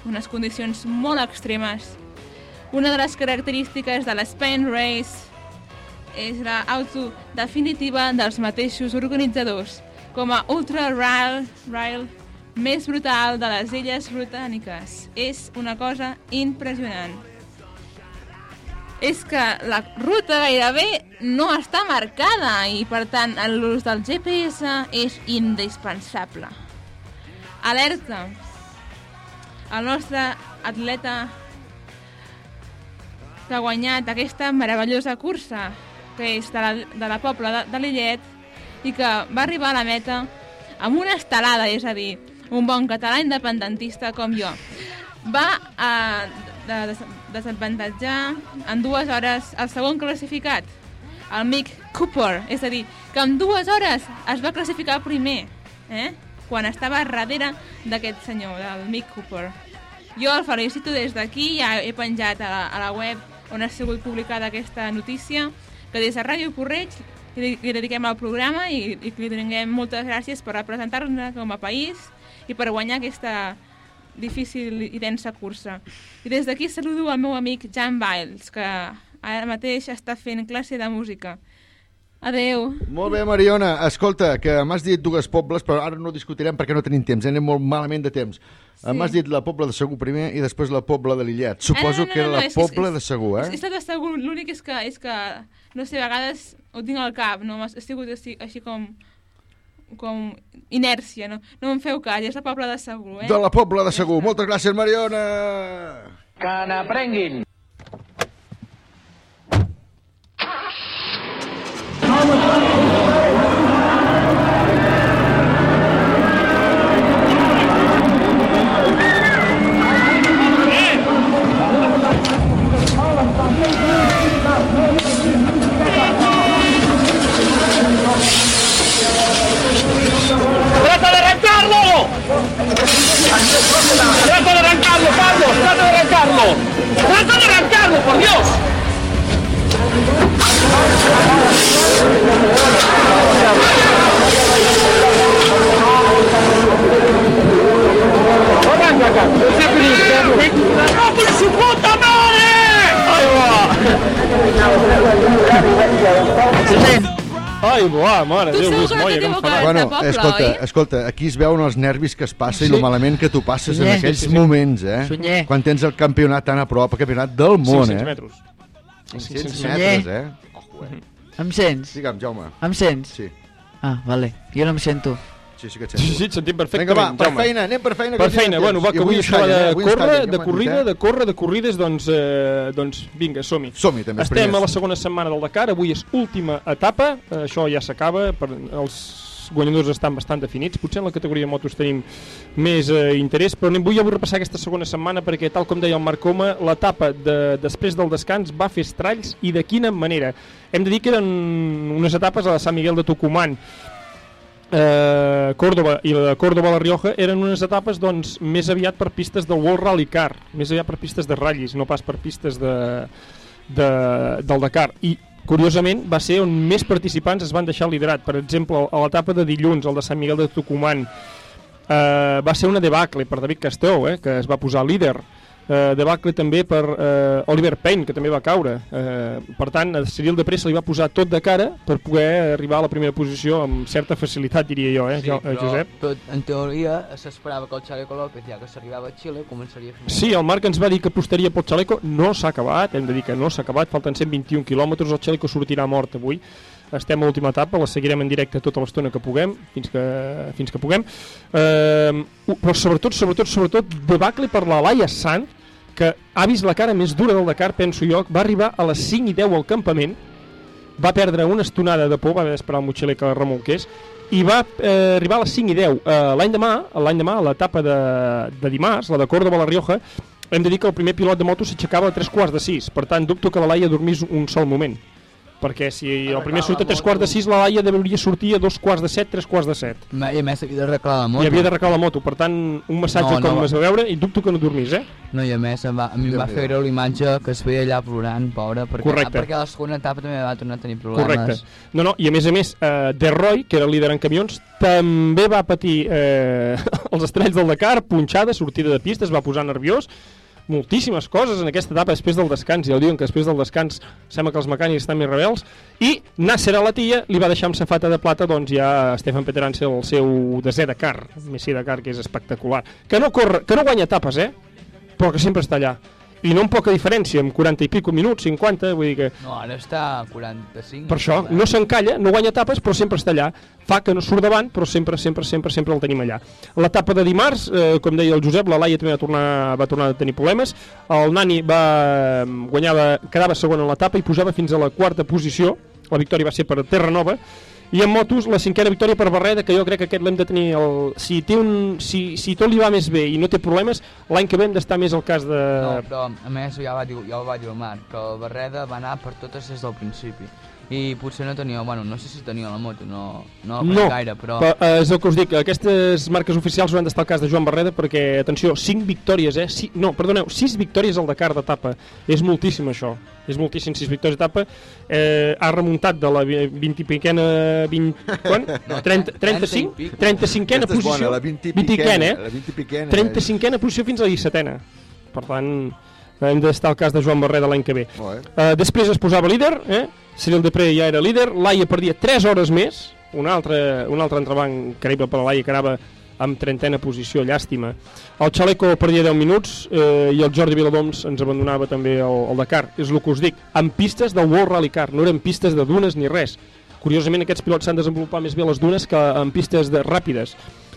unes condicions molt extremes. Una de les característiques de l'Spain Race és la auto definitiva dels mateixos organitzadors, com a Ultra Rail, Rail més brutal de les illes britàniques. És una cosa impressionant. És que la ruta gairebé no està marcada i, per tant, l'ús del GPS és indispensable. Alerta! El nostre atleta que ha guanyat aquesta meravellosa cursa, que és de la, de la Pobla de, de Lillet i que va arribar a la meta amb una estelada, és a dir, un bon català independentista com jo. Va a de, de, desavantatjar en dues hores el segon classificat, el Mick Cooper, és a dir, que en dues hores es va classificar primer, eh? quan estava darrere d'aquest senyor, del Mick Cooper. Jo el felicito des d'aquí, ja he penjat a la, a la web on ha sigut publicada aquesta notícia, que des de Ràdio Correig li, li dediquem al programa i, i li donem moltes gràcies per representar-nos com a país i per guanyar aquesta difícil i densa cursa. I des d'aquí saludo el meu amic Jan Biles, que ara mateix està fent classe de música. Adeu. Molt bé, Mariona. Escolta, que m'has dit dues pobles, però ara no discutirem perquè no tenim temps, anem molt malament de temps. Sí. M'has dit la Pobla de Segur primer i després la Pobla de Lillet. Suposo Ah, no, no, que era no, no, la és Pobla és- de Segur, És, eh? és tot de segur, l'únic és que, és que, no sé, a vegades ho tinc al cap, no? M'ha sigut així, així com, com inèrcia, no? No em feu cas, és la Pobla de Segur, eh? De la Pobla de Segur. Moltes gràcies, Mariona! Que n'aprenguin! ¡Trata ¡Trata de arrancarlo, Carlos! ¡Trata de arrancarlo! ¡Trata de arrancarlo, por Dios! Arranca, Carlos. ¡Sea feliz! ¡No, por su puta madre! Ai, buà, mare de Déu, Lluís Moya, que em fa... Bueno, escolta, escolta, aquí es veuen els nervis que es passa i Sí. lo malament que tu passes en Sunyer. aquells Sí, sí, sí. moments, eh? Sunyer. Quan tens el campionat tan a prop, el campionat del món, 500 eh? metres. 500 Sunyer. metres, eh? Em sents? Digue'm, Jaume. Em sents? Sí. Ah, vale. Jo no em sento. Sí, sí que et Sí, sí, et sentim perfectament, Vinga, va, per Jaume. feina, anem per feina. Per feina, bueno, va, que avui de Avui callen, de m'ho han corrida, de córrer, de corrides, doncs, eh, doncs vinga, som-hi. Som-hi, també, Estem primers. a la segona setmana del Dakar, avui és última etapa, eh, això ja s'acaba, per- els guanyadors estan bastant definits, potser en la categoria de motos tenim més eh, interès, però anem, vull avui repassar aquesta segona setmana perquè, tal com deia el Marc Coma, l'etapa de, després del descans va fer estralls i de quina manera. Hem de dir que eren unes etapes a la Sant Miguel de Tucumán, eh, Córdoba i la Córdoba la Rioja eren unes etapes doncs, més aviat per pistes del World Rally Car, més aviat per pistes de ratllis, no pas per pistes de, de, del Dakar. I curiosament va ser on més participants es van deixar liderat. Per exemple, a l'etapa de dilluns, el de Sant Miguel de Tucumán, eh, va ser una debacle per David Casteu, eh, que es va posar líder. Eh, debacle també per eh, Oliver Payne, que també va caure. Eh, per tant, a Cyril de Pressa li va posar tot de cara per poder arribar a la primera posició amb certa facilitat, diria jo, eh, Sí, Jo- eh, però Josep? tot, en teoria s'esperava que el Xavi López, ja que s'arribava a Xile, començaria a fer... Sí, el Marc ens va dir que apostaria pel Chaleco, no s'ha acabat, hem de dir que no s'ha acabat, falten 121 quilòmetres, el Chaleco sortirà mort avui, estem a l'última etapa, la seguirem en directe tota l'estona que puguem, fins que, fins que puguem, eh, però sobretot, sobretot, sobretot, debacle per la Laia Sant, que ha vist la cara més dura del Dakar, penso jo, va arribar a les 5 i 10 al campament, va perdre una estonada de por, va haver d'esperar el motxiller que la remolqués, i va eh, arribar a les 5 i 10. Eh, l'any demà, l'any demà, a l'etapa de, de dimarts, la de Córdoba a la Rioja, hem de dir que el primer pilot de moto s'aixecava a 3 quarts de 6, per tant dubto que la Laia dormís un sol moment perquè si el primer surt a 3 quarts de 6 la Laia devia sortir a 2 quarts de 7 3 quarts de 7 Ma- I a més havia d'arreglar la moto. i havia d'arreglar la moto per tant un massatge No, no com va. es va veure i dubto que no dormís eh? No, i a més em va, a mi em va fer greu la imatge que es veia allà plorant, pobra, perquè, Correcte. ah, perquè a la segona etapa també va tornar a tenir problemes. Correcte. No, no, i a més a més, eh, De Roy, que era el líder en camions, també va patir eh, els estrells del Dakar, punxada, sortida de pista, es va posar nerviós, moltíssimes coses en aquesta etapa després del descans, ja ho diuen que després del descans sembla que els mecànics estan més rebels, i Nasser Alatia li va deixar amb safata de plata doncs ja Stefan Peterance el seu desè Dakar, Messi Dakar, que és espectacular. Que no, corre, que no guanya etapes, eh? però que sempre està allà. I no amb poca diferència, amb 40 i pico minuts, 50, vull dir que... No, ara està a 45. Per això, no s'encalla, no guanya etapes, però sempre està allà. Fa que no surt davant, però sempre, sempre, sempre, sempre el tenim allà. L'etapa de dimarts, eh, com deia el Josep, la Laia també va tornar, va tornar a tenir problemes. El Nani va, guanyava, quedava segon en l'etapa i pujava fins a la quarta posició. La victòria va ser per Terranova. I en motos, la cinquena victòria per Barreda, que jo crec que aquest l'hem de tenir... El... Si, té un... si, si tot li va més bé i no té problemes, l'any que ve hem d'estar més al cas de... No, però a més ja, va dir, ja ho va dir el Marc, que el Barreda va anar per totes des del principi. I potser no tenia, bueno, no sé si tenia la moto, no, no, No, gaire, però... però, eh, és el que us dic, aquestes marques oficials hauran d'estar al cas de Joan Barreda perquè, atenció, 5 victòries, eh? Si, no, perdoneu, 6 victòries al Dakar d'etapa. És moltíssim això, és moltíssim, 6 victòries d'etapa. Eh, ha remuntat de la 20 i piquena... 20, quan? No, 30, 35? 35ena Aquesta és posició. bona, la 20 i 20 piquena, eh? la 20 i piquena. 35ena posició fins a la 17ena. Per tant, hem d'estar al cas de Joan Barreda l'any que ve. Molt Uh, després es posava líder, eh? Cyril Depré ja era líder, Laia perdia 3 hores més, un altre, un altre entrebanc increïble per a Laia que anava amb trentena posició, llàstima. El Chaleco perdia 10 minuts eh, i el Jordi Viladoms ens abandonava també el, el Dakar. És el que us dic, amb pistes del World Rally Car, no eren pistes de dunes ni res. Curiosament aquests pilots s'han desenvolupat més bé a les dunes que en pistes de ràpides.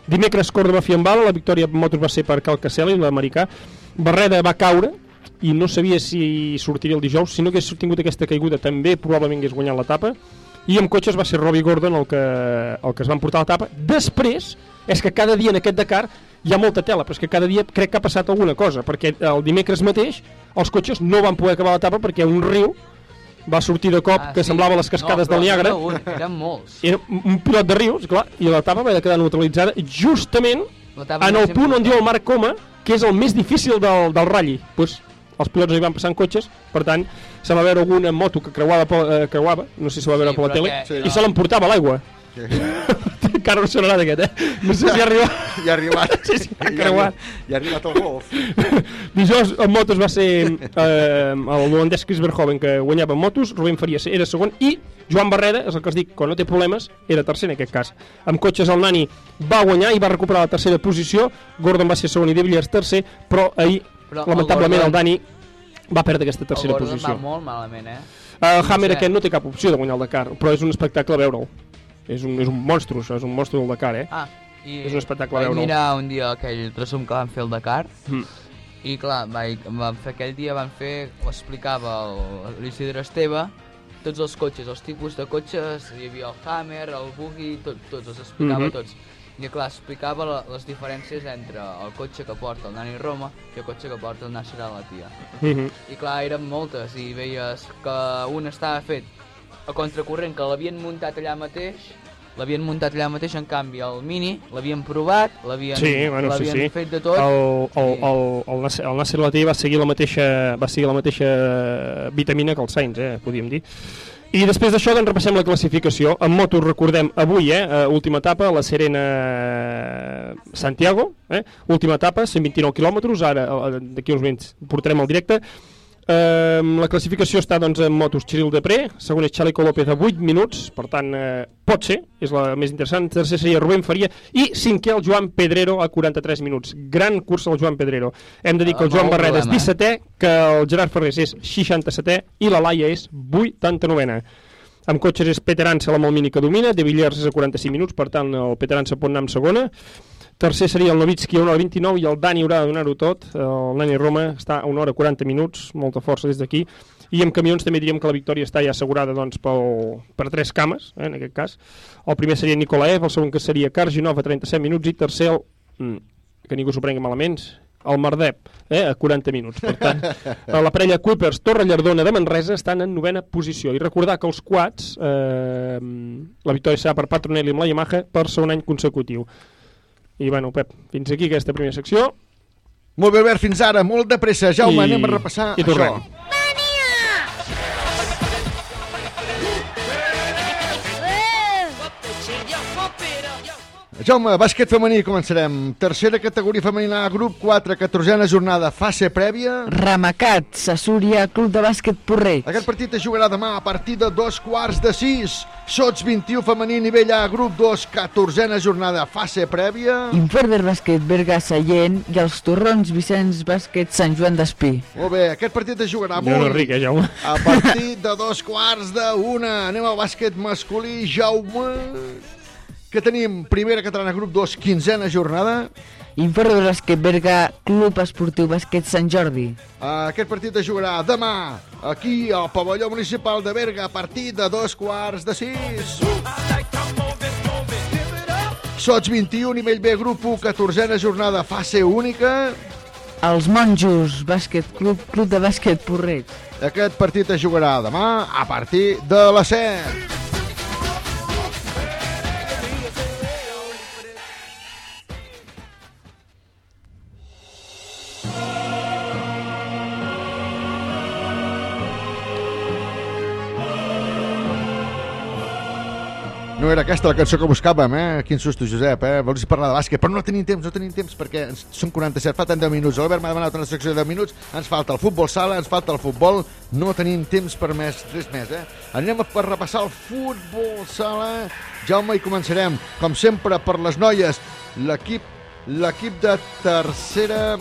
Dimecres Córdoba Fiambala, la victòria en motos va ser per Cal Caselli, l'americà. Barreda va caure i no sabia si sortiria el dijous. Si no hagués tingut aquesta caiguda també probablement hagués guanyat l'etapa. I amb cotxes va ser Robbie Gordon el que, el que es van portar a l'etapa. Després, és que cada dia en aquest Dakar hi ha molta tela, però és que cada dia crec que ha passat alguna cosa, perquè el dimecres mateix els cotxes no van poder acabar l'etapa perquè un riu va sortir de cop Ah, que sí. semblava les cascades no, del Niagara. No era un, eren molts. Era un pilot de rius, clar, i l'etapa va quedar neutralitzada justament en el punt on diu el Marc Coma, que és el més difícil del, del ratll. Pues, els pilots hi van passant cotxes, per tant, se va veure alguna moto que creuava, eh, creuava no sé si se va veure Sí, per la tele, que- i se l'emportava a l'aigua. Encara no sonarà d'aquest, eh? No sé si ha arribat. Ja ha arribat. Sí, sí, ha creuat. Ja ha arribat el golf. Dijous en motos va ser eh, el holandès Chris Verhoeven que guanyava en motos, Rubén Faria era segon i Joan Barreda, és el que es dic, quan no té problemes, era tercer en aquest cas. Amb cotxes el Nani va guanyar i va recuperar la tercera posició, Gordon va ser segon i De Villers tercer, però ahir, Però el lamentablement, el, Gordon- Dani va perdre aquesta tercera el Gordon posició. va molt malament, eh? El Hammer No sé. aquest no té cap opció de guanyar el Dakar, però és un espectacle veure'l. És un, és un monstru, això, és un monstru del Dakar, eh? Ah, i és un espectacle vaig veure'l. mirar un dia aquell resum que van fer al Dakar Mm. i clar, vaig, van fer, aquell dia van fer, ho explicava el- l'Isidre Esteve, tots els cotxes, els tipus de cotxes, hi havia el Hammer, el Buggy, tot, tots, els explicava Mhm. tots. I clar, explicava la, les diferències entre el cotxe que porta el Dani Roma i el cotxe que porta el Nasser Al-Attiyah. Mhm. I clar, eren moltes i veies que un estava fet a contracorrent, que l'havien muntat allà mateix, l'havien muntat allà mateix, en canvi el Mini l'havien provat, l'havien Sí, bueno, sí, sí. fet de tot. El, el, i- el, el, Nasser, el Nasser Latí va seguir la mateixa, va seguir la mateixa vitamina que el Sainz, eh, podríem dir. I després d'això doncs, repassem la classificació. En motos recordem avui, eh, eh, última etapa, la Serena Santiago, eh, última etapa, 129 quilòmetres, ara eh, d'aquí uns moments portarem el directe. Eh, la classificació està doncs, en motos Cyril Depré, segon és Chaleco López a 8 minuts, per tant eh, pot ser, és la més interessant, tercer seria Rubén Faria i cinquè el Joan Pedrero a 43 minuts. Gran cursa el Joan Pedrero. Hem de dir que el Amb Joan Barreda és problema, eh? 17è, que el Gerard Ferrés és 67è i la Laia és 89è. Amb cotxes és Peter Ansel amb el Mini que domina, De Villers és a 45 minuts, per tant el Peter Ansel pot anar en segona. Tercer seria el Novitski a 1 hora 29 i el Dani haurà de donar-ho tot. El Nani Roma està a 1 hora 40 minuts, molta força des d'aquí. I amb camions també diríem que la victòria està ja assegurada doncs, pel, per tres cames, eh, en aquest cas. El primer seria Nikolaev, el segon que seria Karginov a 37 minuts i tercer, el, mm, que ningú s'ho prengui malament, el Mardep, eh, a 40 minuts. Per tant, eh, la parella Kuipers Torre Llardona de Manresa estan en novena posició. I recordar que els quads, eh, la victòria serà per Patronelli amb la Yamaha per segon any consecutiu. I bueno, Pep, fins aquí aquesta primera secció. Molt bé, Albert, fins ara, molt de pressa. Jaume, I- anem a repassar i tornem. això. Jaume, bàsquet femení, començarem. Tercera categoria femenina, grup 4, 14a jornada, fase prèvia. Ramacat, Sassúria, Club de Bàsquet Porreig. Aquest partit es jugarà demà a partir de dos quarts de sis. Sots 21 femení, nivell A, grup 2, 14a jornada, fase prèvia. Inferber Bàsquet Berga Sallent i els Torrons Vicenç Bàsquet Sant Joan d'Espí. Molt bé, aquest partit es jugarà Jo no avui. ric, eh, Jaume? A partir de dos quarts de una. Anem al bàsquet masculí, Jaume. Que tenim primera catalana, grup 2, quinzena jornada. Inferber Bàsquet Berga, Club Esportiu Bàsquet Sant Jordi. Aquest partit es jugarà demà aquí al pavelló municipal de Berga a partir de dos quarts de sis. Sots 21, nivell B, grup 1, 14a jornada, fase única. Els Monjos, bàsquet club, club de bàsquet Porreig. Aquest partit es jugarà demà a partir de les 7. No era aquesta la cançó que buscàvem, eh? Quin susto, Josep, eh? Vols parlar de bàsquet, però no tenim temps, no tenim temps, perquè ens- són 47, falten 10 minuts. L'Albert m'ha demanat una secció de 10 minuts, ens falta el futbol sala, ens falta el futbol, no tenim temps per més, res més, eh? Anem per repassar el futbol sala. Jaume, i començarem, com sempre, per les noies. L'equip l'equip de tercera...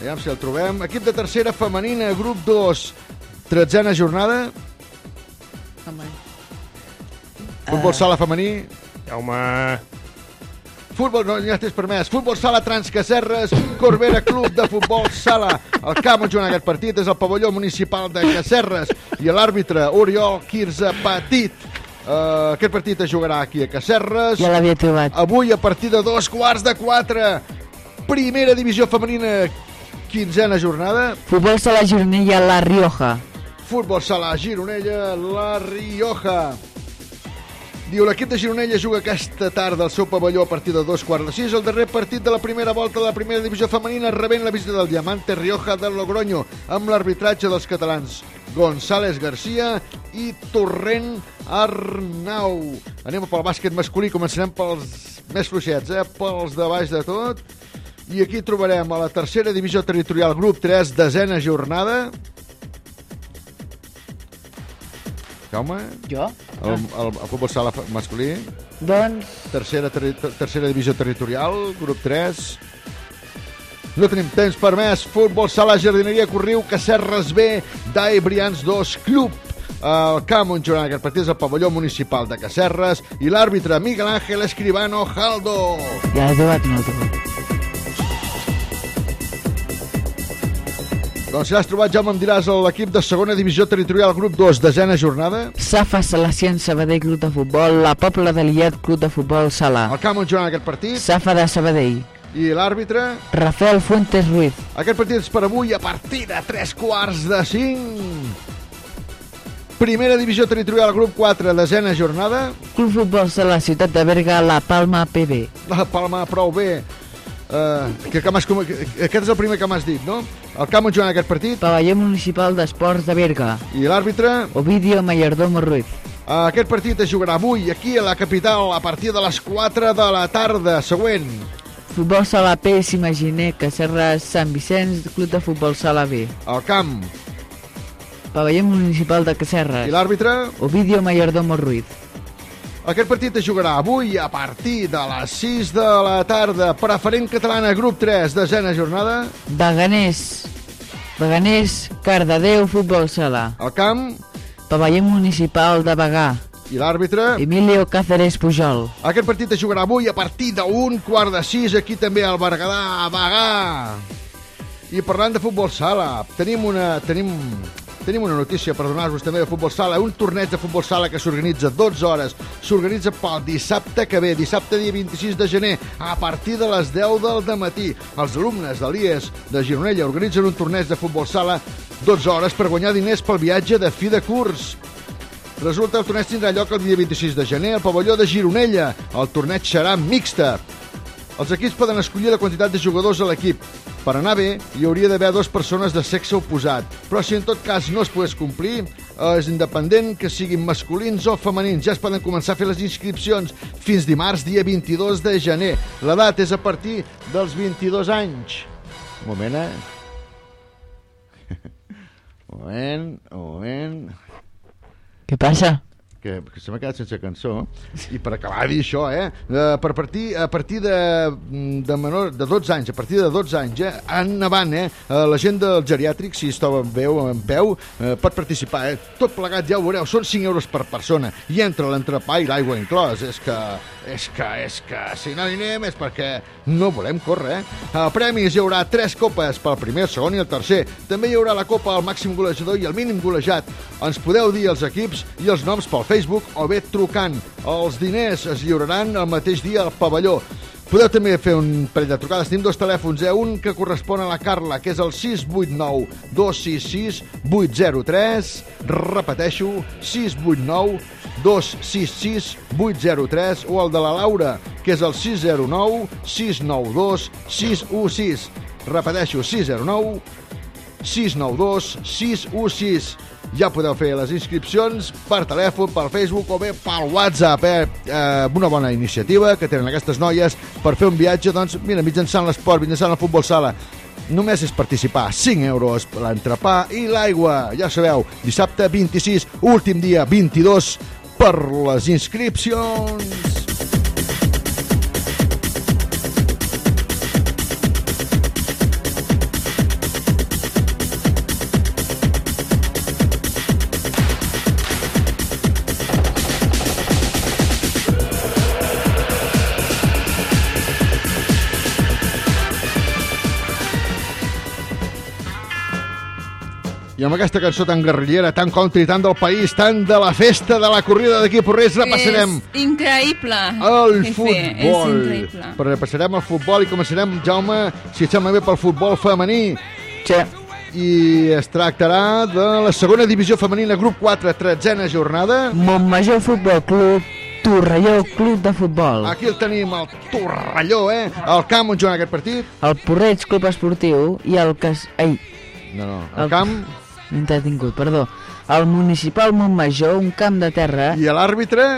Aviam si el trobem. Equip de tercera femenina, grup 2, tretzena jornada. Futbol sala femení. Jaume... Futbol, no hi ha temps per més. Futbol sala Transcacerres, Corbera Club de Futbol Sala. El camp on jugant aquest partit és el pavelló municipal de Cacerres i l'àrbitre Oriol Quirze Petit. Uh, aquest partit es jugarà aquí a Cacerres. Ja l'havia trobat. Avui a partir de dos quarts de quatre. Primera divisió femenina, quinzena jornada. Futbol sala Gironella, La Rioja. Futbol sala Gironella, La Rioja. Diu, l'equip de Gironella juga aquesta tarda al seu pavelló a partir de dos quarts de sis. El darrer partit de la primera volta de la primera divisió femenina rebent la visita del Diamante Rioja de Logroño amb l'arbitratge dels catalans González Garcia i Torrent Arnau. Anem pel bàsquet masculí, començarem pels més fluixets, eh? pels de baix de tot. I aquí trobarem a la tercera divisió territorial, grup 3, desena jornada. Jaume? Jo? El, el, el futbol sala masculí. Doncs... Tercera, terri tercera divisió territorial, grup 3. No tenim temps per més. Futbol sala jardineria Corriu, Cacerres B, Dai Brians 2, Club. El camp on jugaran aquest partit és el pavelló municipal de Cacerres i l'àrbitre Miguel Ángel Escribano Jaldo. Ja trobat, no l'he trobat. Doncs si l'has trobat, Jaume, em diràs l'equip de segona divisió territorial, grup 2, desena jornada. Safa Salacient Sabadell Club de Futbol, la Pobla de Lillet Club de Futbol Sala. El camp on jugaran aquest partit. Safa de Sabadell. I l'àrbitre? Rafael Fuentes Ruiz. Aquest partit és per avui a partir de 3 quarts de 5. Primera divisió territorial, grup 4, desena jornada. Club Futbol Sala Ciutat de Berga, La Palma PB. La Palma prou bé. Uh, que, que com- que, aquest és el primer que m'has dit, no? El camp on jugant aquest partit. Pavelló Municipal d'Esports de Berga. I l'àrbitre? Ovidio Mayordomo Ruiz. Uh, aquest partit es jugarà avui, aquí a la capital, a partir de les 4 de la tarda. Següent. Futbol Sala P, s'imaginer, Cacerres, Sant Vicenç, Club de Futbol Sala B. El camp. Pavelló Municipal de Cacerres. I l'àrbitre? Ovidio Mayordomo Ruiz. Aquest partit es jugarà avui a partir de les 6 de la tarda. Preferent catalana, grup 3, desena jornada. Beganés. Beganés, Cardedeu, Futbol Sala. El camp. Pavelló Municipal de Bagà. I l'àrbitre? Emilio Cáceres Pujol. Aquest partit es jugarà avui a partir d'un quart de sis, aquí també al Berguedà, a Bagà. I parlant de futbol sala, tenim una, tenim, tenim una notícia per donar-vos també de futbol sala, un torneig de futbol sala que s'organitza 12 hores, s'organitza pel dissabte que ve, dissabte dia 26 de gener, a partir de les 10 del matí. Els alumnes de l'IES de Gironella organitzen un torneig de futbol sala 12 hores per guanyar diners pel viatge de fi de curs. Resulta que el torneig tindrà lloc el dia 26 de gener al pavelló de Gironella. El torneig serà mixta. Els equips poden escollir la quantitat de jugadors a l'equip. Per anar bé, hi hauria d'haver dues persones de sexe oposat, però si en tot cas no es pogués complir, és independent que siguin masculins o femenins. Ja es poden començar a fer les inscripcions fins dimarts, dia 22 de gener. L'edat és a partir dels 22 anys. Un moment, eh? Un moment, un moment... Què passa? Que, que se m'ha quedat sense cançó i per acabar dir això, eh? Uh, per partir, a partir de, de, menor, de 12 anys, a partir de 12 anys, eh? En avant, eh? Uh, la gent del geriàtric, si es troba en veu, en peu, uh, pot participar, eh? Tot plegat, ja ho veureu, són 5 euros per persona i entra l'entrepà i l'aigua inclòs. És que, és que, és que, si no hi anem és perquè no volem córrer, eh? A premis hi haurà 3 copes pel primer, el segon i el tercer. També hi haurà la copa al màxim golejador i el mínim golejat. Ens podeu dir els equips i els noms pel Facebook o bé trucant. Els diners es lliuraran el mateix dia al pavelló. Podeu també fer un parell de trucades. Tenim dos telèfons, eh? Un que correspon a la Carla, que és el 689 266 803. Repeteixo, 689 266 803 o el de la Laura, que és el 609 692 616. Repeteixo, 609 692 616. Ja podeu fer les inscripcions per telèfon, per Facebook o bé pel WhatsApp. Eh? Eh, una bona iniciativa que tenen aquestes noies per fer un viatge, doncs, mira, mitjançant l'esport, mitjançant el futbol sala. Només és participar, 5 euros l'entrepà i l'aigua. Ja sabeu, dissabte 26, últim dia 22 per les inscripcions. I amb aquesta cançó tan guerrillera, tan country, tan del país, tan de la festa de la corrida d'aquí a Porrés, repassarem És increïble. el És futbol. increïble. Però repassarem el futbol i començarem, Jaume, si et sembla bé, pel futbol femení. Sí. I es tractarà de la segona divisió femenina, grup 4, tretzena jornada. Montmajor Futbol Club, Torrelló Club de Futbol. Aquí el tenim, el Torrelló, eh? El camp on juguen aquest partit. El Porreig Club Esportiu i el Cas... Ai, No, no, el camp... No t'he tingut, perdó. El Municipal Montmajor, un camp de terra... I l'àrbitre?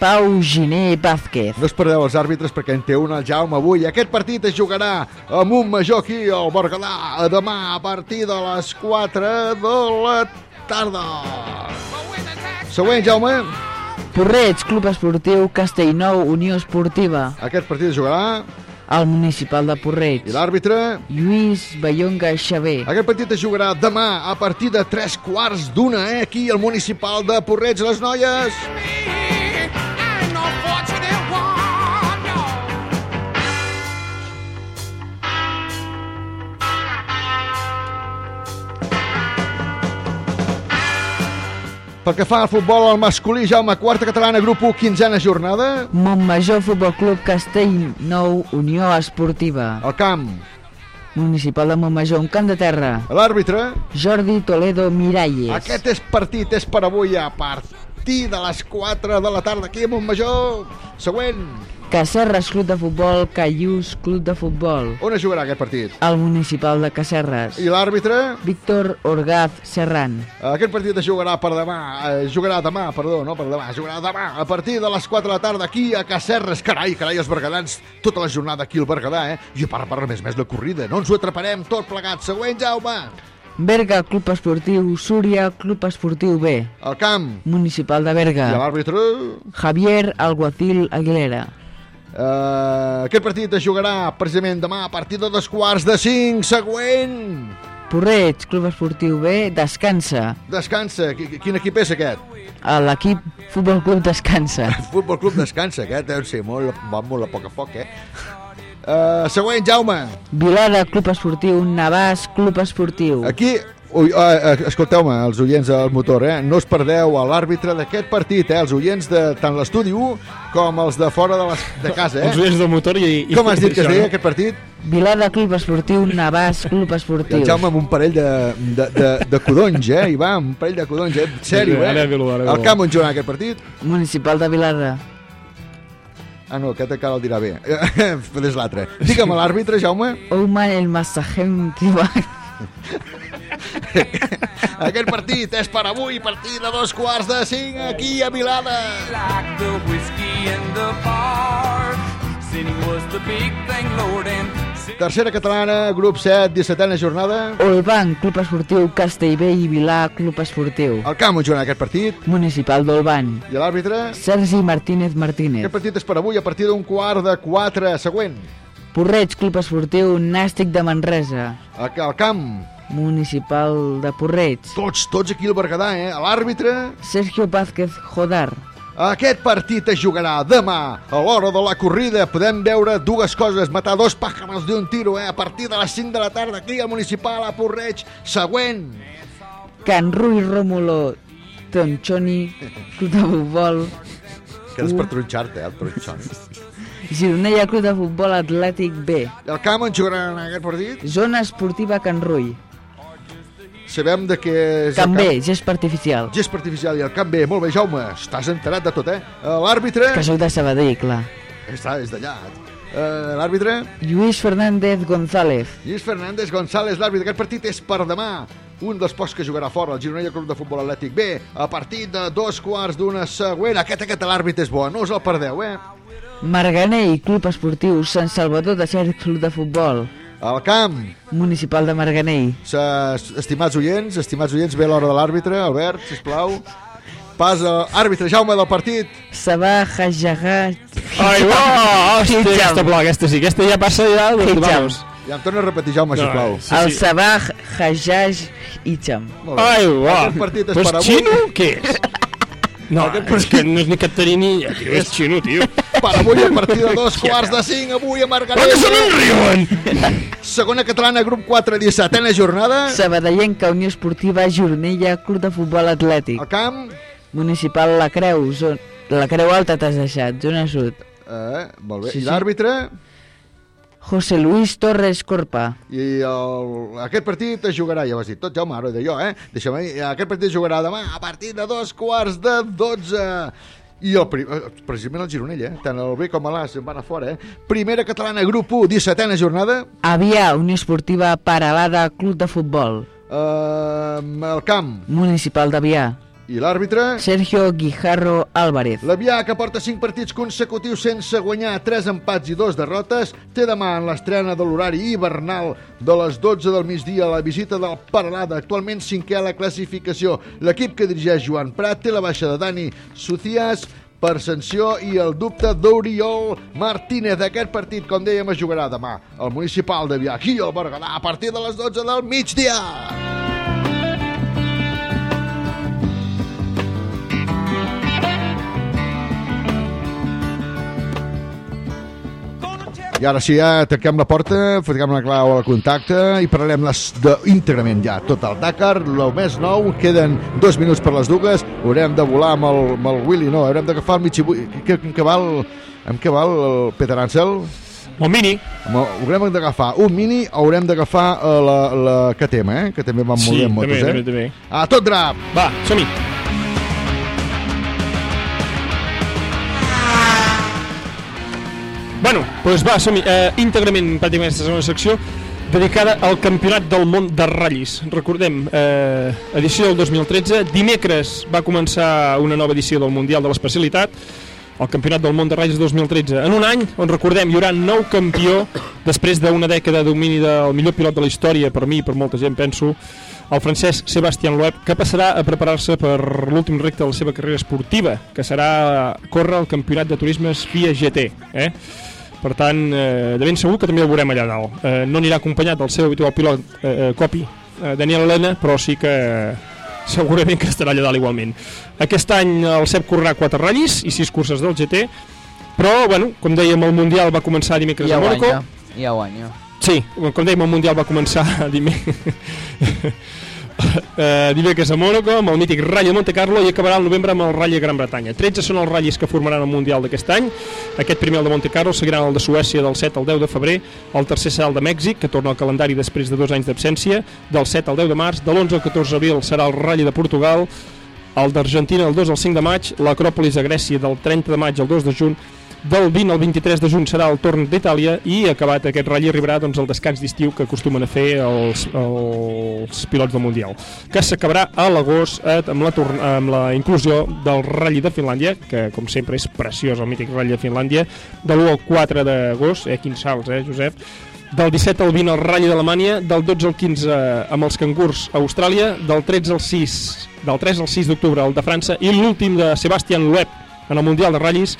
Pau Giné Vázquez. No us perdeu els àrbitres perquè en té un el Jaume avui. Aquest partit es jugarà a Montmajor aquí al Berguedà demà a partir de les 4 de la tarda. Següent, Jaume. Porreig Club Esportiu Castellnou Unió Esportiva. Aquest partit es jugarà al Municipal de Porreig. I l'àrbitre? Lluís Bayonga Xavé. Aquest partit es jugarà demà a partir de 3 quarts d'una, eh? Aquí al Municipal de Porreig, les noies. Pel que fa al futbol, el masculí, Jaume, quarta catalana, grup 1, quinzena jornada. Montmajor Futbol Club Castellnou Unió Esportiva. El camp. Municipal de Montmajor, un camp de terra. L'àrbitre. Jordi Toledo Miralles. Aquest és partit, és per avui a partir de les 4 de la tarda aquí a Montmajor. Següent. Cacerres Club de Futbol, Callús Club de Futbol. On es jugarà aquest partit? Al Municipal de Cacerres. I l'àrbitre? Víctor Orgaz Serran. Aquest partit es jugarà per demà, eh, jugarà demà, perdó, no per demà, jugarà demà, a partir de les 4 de la tarda aquí a Cacerres. Carai, carai, els berguedans, tota la jornada aquí al Berguedà, eh? I a part, a part, més més la corrida, no ens ho atraparem tot plegat. Següent, Jaume. Berga Club Esportiu, Súria Club Esportiu B. El camp. Municipal de Berga. I l'àrbitre? Javier Alguacil Aguilera. Uh, aquest partit es jugarà precisament demà a partir de dos quarts de cinc. Següent. Porreig, Club Esportiu B, descansa. Descansa. Qui- Quin equip és aquest? L'equip Futbol Club descansa. Futbol Club descansa, aquest deu ser molt, va molt a poc a poc, eh? Uh, següent, Jaume. Vilada, Club Esportiu, Navàs, Club Esportiu. Aquí, ui, uh, escolteu-me, els oients del motor, eh? no us perdeu a l'àrbitre d'aquest partit, eh? els oients de tant l'estudi 1 com els de fora de, les, de casa. Eh? Els oients del motor i... i Com has dit que es deia no? aquest partit? Vilada, Club Esportiu, Navàs, Club I Esportiu. el Jaume amb un parell de, de, de, de codonys, eh? Hi va, un parell de codonys, eh? Sèrio, eh? El camp on jugarà aquest partit? Municipal de Vilada. Ah, no, aquest encara el dirà bé. És l'altre. Digue'm l'àrbitre, Jaume. Oman el Masajem Tibac. Aquest partit és per avui, a partir de dos quarts de cinc, aquí a Vilada. Like the whiskey in the bar. Sinning was the big thing, and Tercera catalana, grup 7, 17a jornada. Olban, Club Esportiu Castellbé i Vilà, Club Esportiu. El camp on jugarà aquest partit. Municipal d'Olban. I l'àrbitre? Sergi Martínez Martínez. Aquest partit és per avui a partir d'un quart de quatre. Següent. Porreig, Club Esportiu Nàstic de Manresa. El, el camp. Municipal de Porreig. Tots, tots aquí al Berguedà, eh? L'àrbitre? Sergio Vázquez Jodar. Aquest partit es jugarà demà a l'hora de la corrida. Podem veure dues coses, matar dos pàjaros d'un tiro, eh? A partir de les 5 de la tarda aquí al Municipal a Porreig. Següent. Can Rui Rómulo Tronchoni, Club de Futbol. Quedes per tronxar-te, eh, el tronxon. Gironella Club de Futbol Atlètic B. El camp en jugaran en aquest partit? Zona esportiva Can Rull. Sabem de què és el B, camp. gest artificial. Gest artificial i el camp B. Molt bé, Jaume, estàs enterat de tot, eh? Eh, L'àrbitre... Que sóc de Sabadell, clar. Està, és d'allà. Eh, L'àrbitre... Lluís Fernández González. Lluís Fernández González, l'àrbitre. Aquest partit és per demà. Un dels pocs que jugarà fora, el Gironella Club de Futbol Atlètic B, a partir de dos quarts d'una següent. Aquest, aquest, l'àrbitre és bo, no us el perdeu, eh? Marganell, Club Esportiu Sant Salvador de Xer Club de Futbol. Al camp. Municipal de Marganell. Estimats oients, estimats oients, ve l'hora de l'àrbitre. Albert, sisplau. Pas a àrbitre Jaume del partit. Sabah Hajagat. Ai, va! Hòstia, aquesta plaga, aquesta sí, aquesta ja passa ja... de- Hijab. Vamos. Ja em torna a repetir, Jaume, No, sisplau. sí, El Sabah Hajaj Icham. Bé. Ai, va! Aquest partit és Pues per avui. xino, què és? No, és que no és ni Catarini, tio, és xino, tio. Per avui a partir de dos quarts de cinc, avui a Margarida. Però que se n'enriuen! Segona catalana, grup 4, 17a jornada. Sabadellenca, Unió Esportiva Gironella, Club de Futbol Atlètic. El camp. Municipal La Creu, zon... La Creu Alta t'has deixat, zona sud. Eh, molt bé. Sí, I sí. José Luis Torres Corpa. I el, aquest partit es jugarà, ja ho has dit tot, Jaume, ara ho jo, eh? Deixa'm aquest partit es jugarà demà a partir de dos quarts de dotze. I el, eh, precisament el Gironell, eh? Tant el B com l'A se'n van a fora, eh? Primera catalana, grup 1, 17a jornada. Avià, Unió Esportiva Paralada, Club de Futbol. Uh, el camp. Municipal d'Avià. I l'àrbitre? Sergio Guijarro Álvarez. L'Avià, que porta 5 partits consecutius sense guanyar, 3 empats i 2 derrotes, té demà en l'estrena de l'horari hivernal de les 12 del migdia la visita del Paralada, actualment cinquè a la classificació. L'equip que dirigeix Joan Prat té la baixa de Dani Sucias per sanció i el dubte d'Oriol Martínez. Aquest partit, com dèiem, es jugarà demà al Municipal d'Avià, aquí al Berguedà, a partir de les 12 del migdia. I ara sí, ja tanquem la porta, fotem la clau al contacte i parlarem les de, íntegrament ja tot el Dakar, el més nou, queden dos minuts per les dues, haurem de volar amb el, amb el Willy, no, haurem d'agafar el Michibu... Què, amb què val, amb què val el Peter Ansel? El mini. Haurem d'agafar un mini, haurem d'agafar eh, la, la KTM, eh? que també van molt Sí, bé en motos, també, eh? també, també. A tot drap! Va, som-hi. Bueno, doncs va, som-hi. Eh, íntegrament, pràcticament, aquesta segona secció dedicada al Campionat del Món de Ratllis. Recordem, eh, edició del 2013. Dimecres va començar una nova edició del Mundial de l'Especialitat, el Campionat del Món de Ratllis 2013. En un any on, recordem, hi haurà nou campió després d'una dècada de domini del millor pilot de la història, per mi i per molta gent, penso, el francès Sebastián Loeb, que passarà a preparar-se per l'últim recte de la seva carrera esportiva, que serà córrer el Campionat de Turismes FIA GT. Eh? Per tant, eh, de ben segur que també el veurem allà dalt. Eh, no anirà acompanyat del seu habitual pilot eh, eh, copi, eh, Daniel Helena, però sí que eh, segurament que estarà allà dalt igualment. Aquest any el CEP correrà 4 ratllis i 6 curses del GT, però, bueno, com dèiem, el Mundial va començar dimecres Ja a Mónaco. guanya, ja guanya. Sí, com dèiem, el Mundial va començar dimecres, uh, dimecres a Mónaco amb el mític Rally de Monte Carlo i acabarà el novembre amb el Rally de Gran Bretanya. 13 són els ratllis que formaran el Mundial d'aquest any. Aquest primer, el de Monte Carlo, seguirà el de Suècia del 7 al 10 de febrer, el tercer serà el de Mèxic, que torna al calendari després de dos anys d'absència, del 7 al 10 de març, de l'11 al 14 d'abril serà el Rally de Portugal, el d'Argentina el 2 al 5 de maig, l'Acròpolis a Grècia del 30 de maig al 2 de juny, del 20 al 23 de juny serà el torn d'Itàlia i acabat aquest ratll arribarà doncs, el descans d'estiu que acostumen a fer els, els pilots del Mundial que s'acabarà a l'agost eh, amb, la amb la inclusió del ratll de Finlàndia que com sempre és preciós el mític ratll de Finlàndia de l'1 al 4 d'agost eh, quins salts eh Josep? Del 17 al 20 el ratll d'Alemanya, del 12 al 15 amb els cangurs a Austràlia, del 13 al 6, del 3 al 6 d'octubre el de França i l'últim de Sebastián Loeb en el Mundial de Ratllis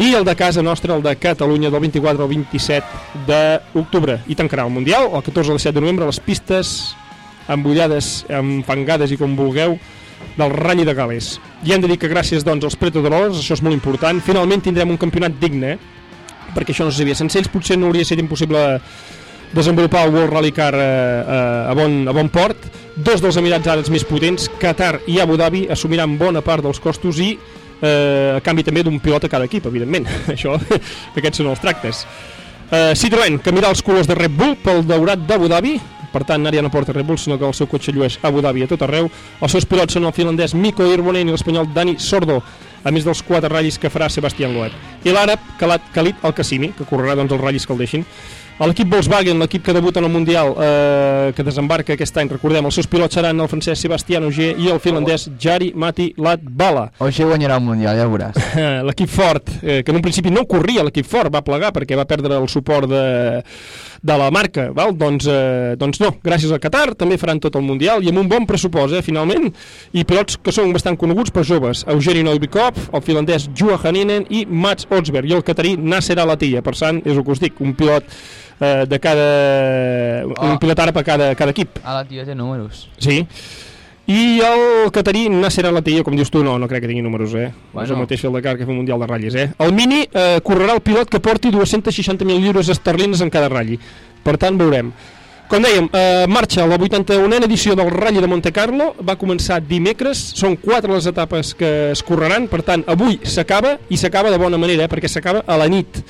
i el de casa nostra, el de Catalunya, del 24 al 27 d'octubre. I tancarà el Mundial el 14 al 17 de novembre a les pistes embullades, enfangades i com vulgueu, del Rally de Gales. I hem de dir que gràcies doncs, als pretadors, això és molt important, finalment tindrem un campionat digne, perquè això no se sabia. Sense ells potser no hauria estat impossible desenvolupar el World Rally Car eh, eh, a, bon, a bon port. Dos dels Emirats Àrabs més potents, Qatar i Abu Dhabi, assumiran bona part dels costos i eh, a canvi també d'un pilot a cada equip, evidentment. Això, aquests són els tractes. Eh, Citroën canviarà els colors de Red Bull pel daurat d'Abu Dhabi, per tant ara ja no porta Red Bull sinó que el seu cotxe llueix Abu Dhabi a tot arreu els seus pilots són el finlandès Mikko Hirvonen i l'espanyol Dani Sordo a més dels quatre ratllis que farà Sebastián Loeb i l'àrab Khalid, Al-Qassimi que correrà doncs, els ratllis que el deixin a l'equip Volkswagen, l'equip que debuta en el Mundial eh, que desembarca aquest any, recordem, els seus pilots seran el francès Sebastián Ogier i el finlandès Jari Mati Latvala. Oixer guanyarà el Mundial, ja ho veuràs. l'equip fort, eh, que en un principi no corria l'equip fort, va plegar perquè va perdre el suport de, de la marca, val? Doncs, eh, doncs no, gràcies al Qatar també faran tot el Mundial i amb un bon pressupost, eh, finalment, i pilots que són bastant coneguts per joves, Eugeni Novikov, el finlandès Jua Haninen i Mats Otsberg, i el catarí Nasser Alatia, per sant, és el que us dic, un pilot eh, de cada... Oh. un pilot àrab a cada, cada equip. A la tia té números. Sí. I el catarí Nasser Alatia, com dius tu, no, no crec que tingui números, eh? Bueno. És el mateix fil de car que fa un Mundial de ratllis, eh? El Mini eh, correrà el pilot que porti 260.000 lliures esterlines en cada ratlli. Per tant, veurem. Com dèiem, eh, marxa la 81a edició del Rally de Monte Carlo, va començar dimecres, són quatre les etapes que es correran, per tant, avui s'acaba, i s'acaba de bona manera, eh, perquè s'acaba a la nit.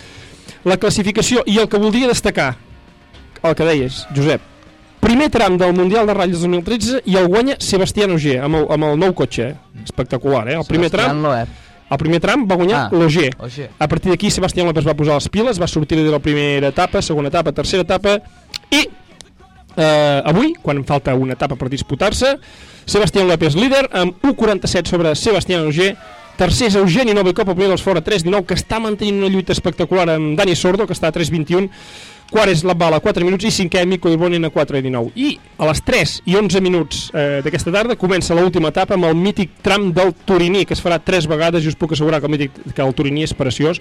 La classificació, i el que voldria destacar, el que deies, Josep, primer tram del Mundial de Ratlles 2013 i el guanya Sebastián Ogier, amb el, amb el nou cotxe, espectacular, eh? El primer tram... Loeb. El primer tram va guanyar Ah. Ogier. A partir d'aquí Sebastián López va posar les piles, va sortir de la primera etapa, segona etapa, tercera etapa i eh, avui, quan falta una etapa per disputar-se, Sebastián López líder amb 1.47 sobre Sebastián Ogier, tercer és Eugeni Novikov, el primer dels fora 3.19, que està mantenint una lluita espectacular amb Dani Sordo, que està a 3.21, quart és la bala a 4 minuts i cinquè Mico Irbonen a 4 i 19 i a les 3 i 11 minuts eh, d'aquesta tarda comença l'última etapa amb el mític tram del Turiní que es farà 3 vegades i us puc assegurar que el, mític, que el Turiní és preciós.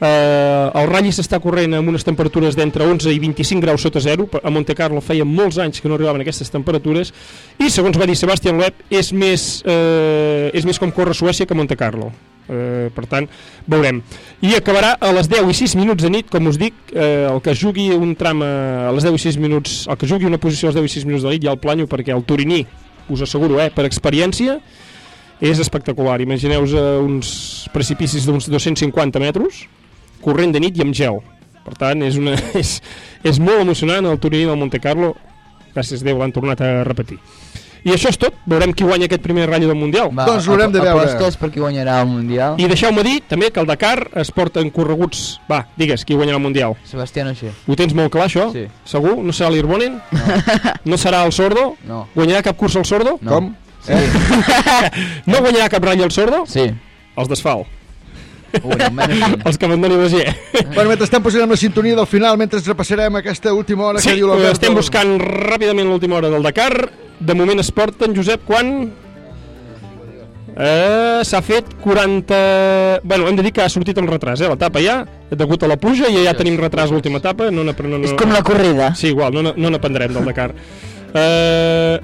Eh, el ratll s'està corrent amb unes temperatures d'entre 11 i 25 graus sota zero a Monte Carlo feia molts anys que no arribaven aquestes temperatures i segons va dir Sebastián Loeb és més, eh, és més com córrer a Suècia que Monte Carlo eh, per tant, veurem. I acabarà a les 10 i 6 minuts de nit com us dic, eh, el que jugui un tram a, a les 10 i 6 minuts el que jugui una posició a les 10 i 6 minuts de nit ja el planyo perquè el Turiní, us asseguro, eh, per experiència és espectacular. Imagineu-vos eh, uns precipicis d'uns 250 metres corrent de nit i amb gel. Per tant, és, una, és, és molt emocionant el Turiní del Monte Carlo. Gràcies a Déu l'han tornat a repetir i això és tot, veurem qui guanya aquest primer ratll del Mundial Va, ap- Apostes per qui guanyarà el Mundial? i deixeu-me dir també que el Dakar es porta en correguts... Va, digues, qui guanyarà el Mundial? Sebastián Ogier. Ho tens molt clar, això? Sí. Segur? No serà l'Irbonen? No. no serà el Sordo? No. Guanyarà cap curs el Sordo? No. Com? Sí. no guanyarà cap ratll el Sordo? Sí. Els d'asfalt. Ui, els que abandoni la G. Bueno, mentre estem posant la sintonia del final, mentre repassarem aquesta última hora Sí, que diu l'Alberto. estem buscant ràpidament l'última hora del Dakar. De moment es porten, Josep, quan... Eh, S'ha fet 40... Bueno, hem de dir que ha sortit amb retras, eh, l'etapa ja, degut a la pluja, i ja tenim retras l'última etapa. No, n'ap- no, no, És com la corrida. Sí, igual, no, no n'aprendrem del Dakar. Eh,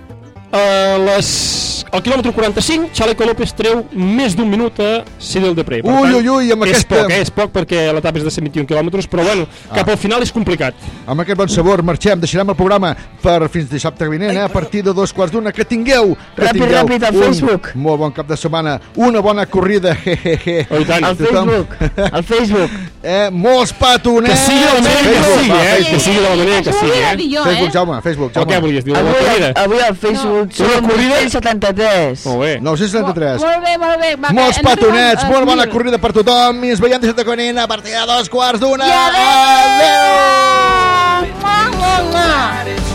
a les... Al quilòmetre 45, Chaleco López treu més d'un minut a Cyril Depré. Per Ui, tant, ui, ui, amb és aquesta- poc, eh, és poc perquè l'etapa és de 121 quilòmetres, però bueno, cap Ah. al final és complicat. Amb aquest bon sabor marxem, deixarem el programa per fins dissabte vinent, eh, a partir de dos quarts d'una. Que tingueu, que Ràpid, tingueu ràpid, al un Facebook. molt bon cap de setmana, una bona corrida, jejeje. Oh, i tant. Al Tothom- Facebook, al Facebook. Eh, molts petonets! Que sigui de la manera que sigui, va, eh? Que sigui de la manera que sigui, eh? Facebook, eh? Jaume, Facebook, O Jaume. què volies dir? Avui, avui al Facebook Una som corrida? 173. Molt bé. 973. Molt bé, molt bé. Va, Molts hem petonets, molt bona mil. corrida per tothom i ens veiem dissabte vinent a partir de dos quarts d'una. I adéu! Mua, mua, mua. It's wrong. Oh,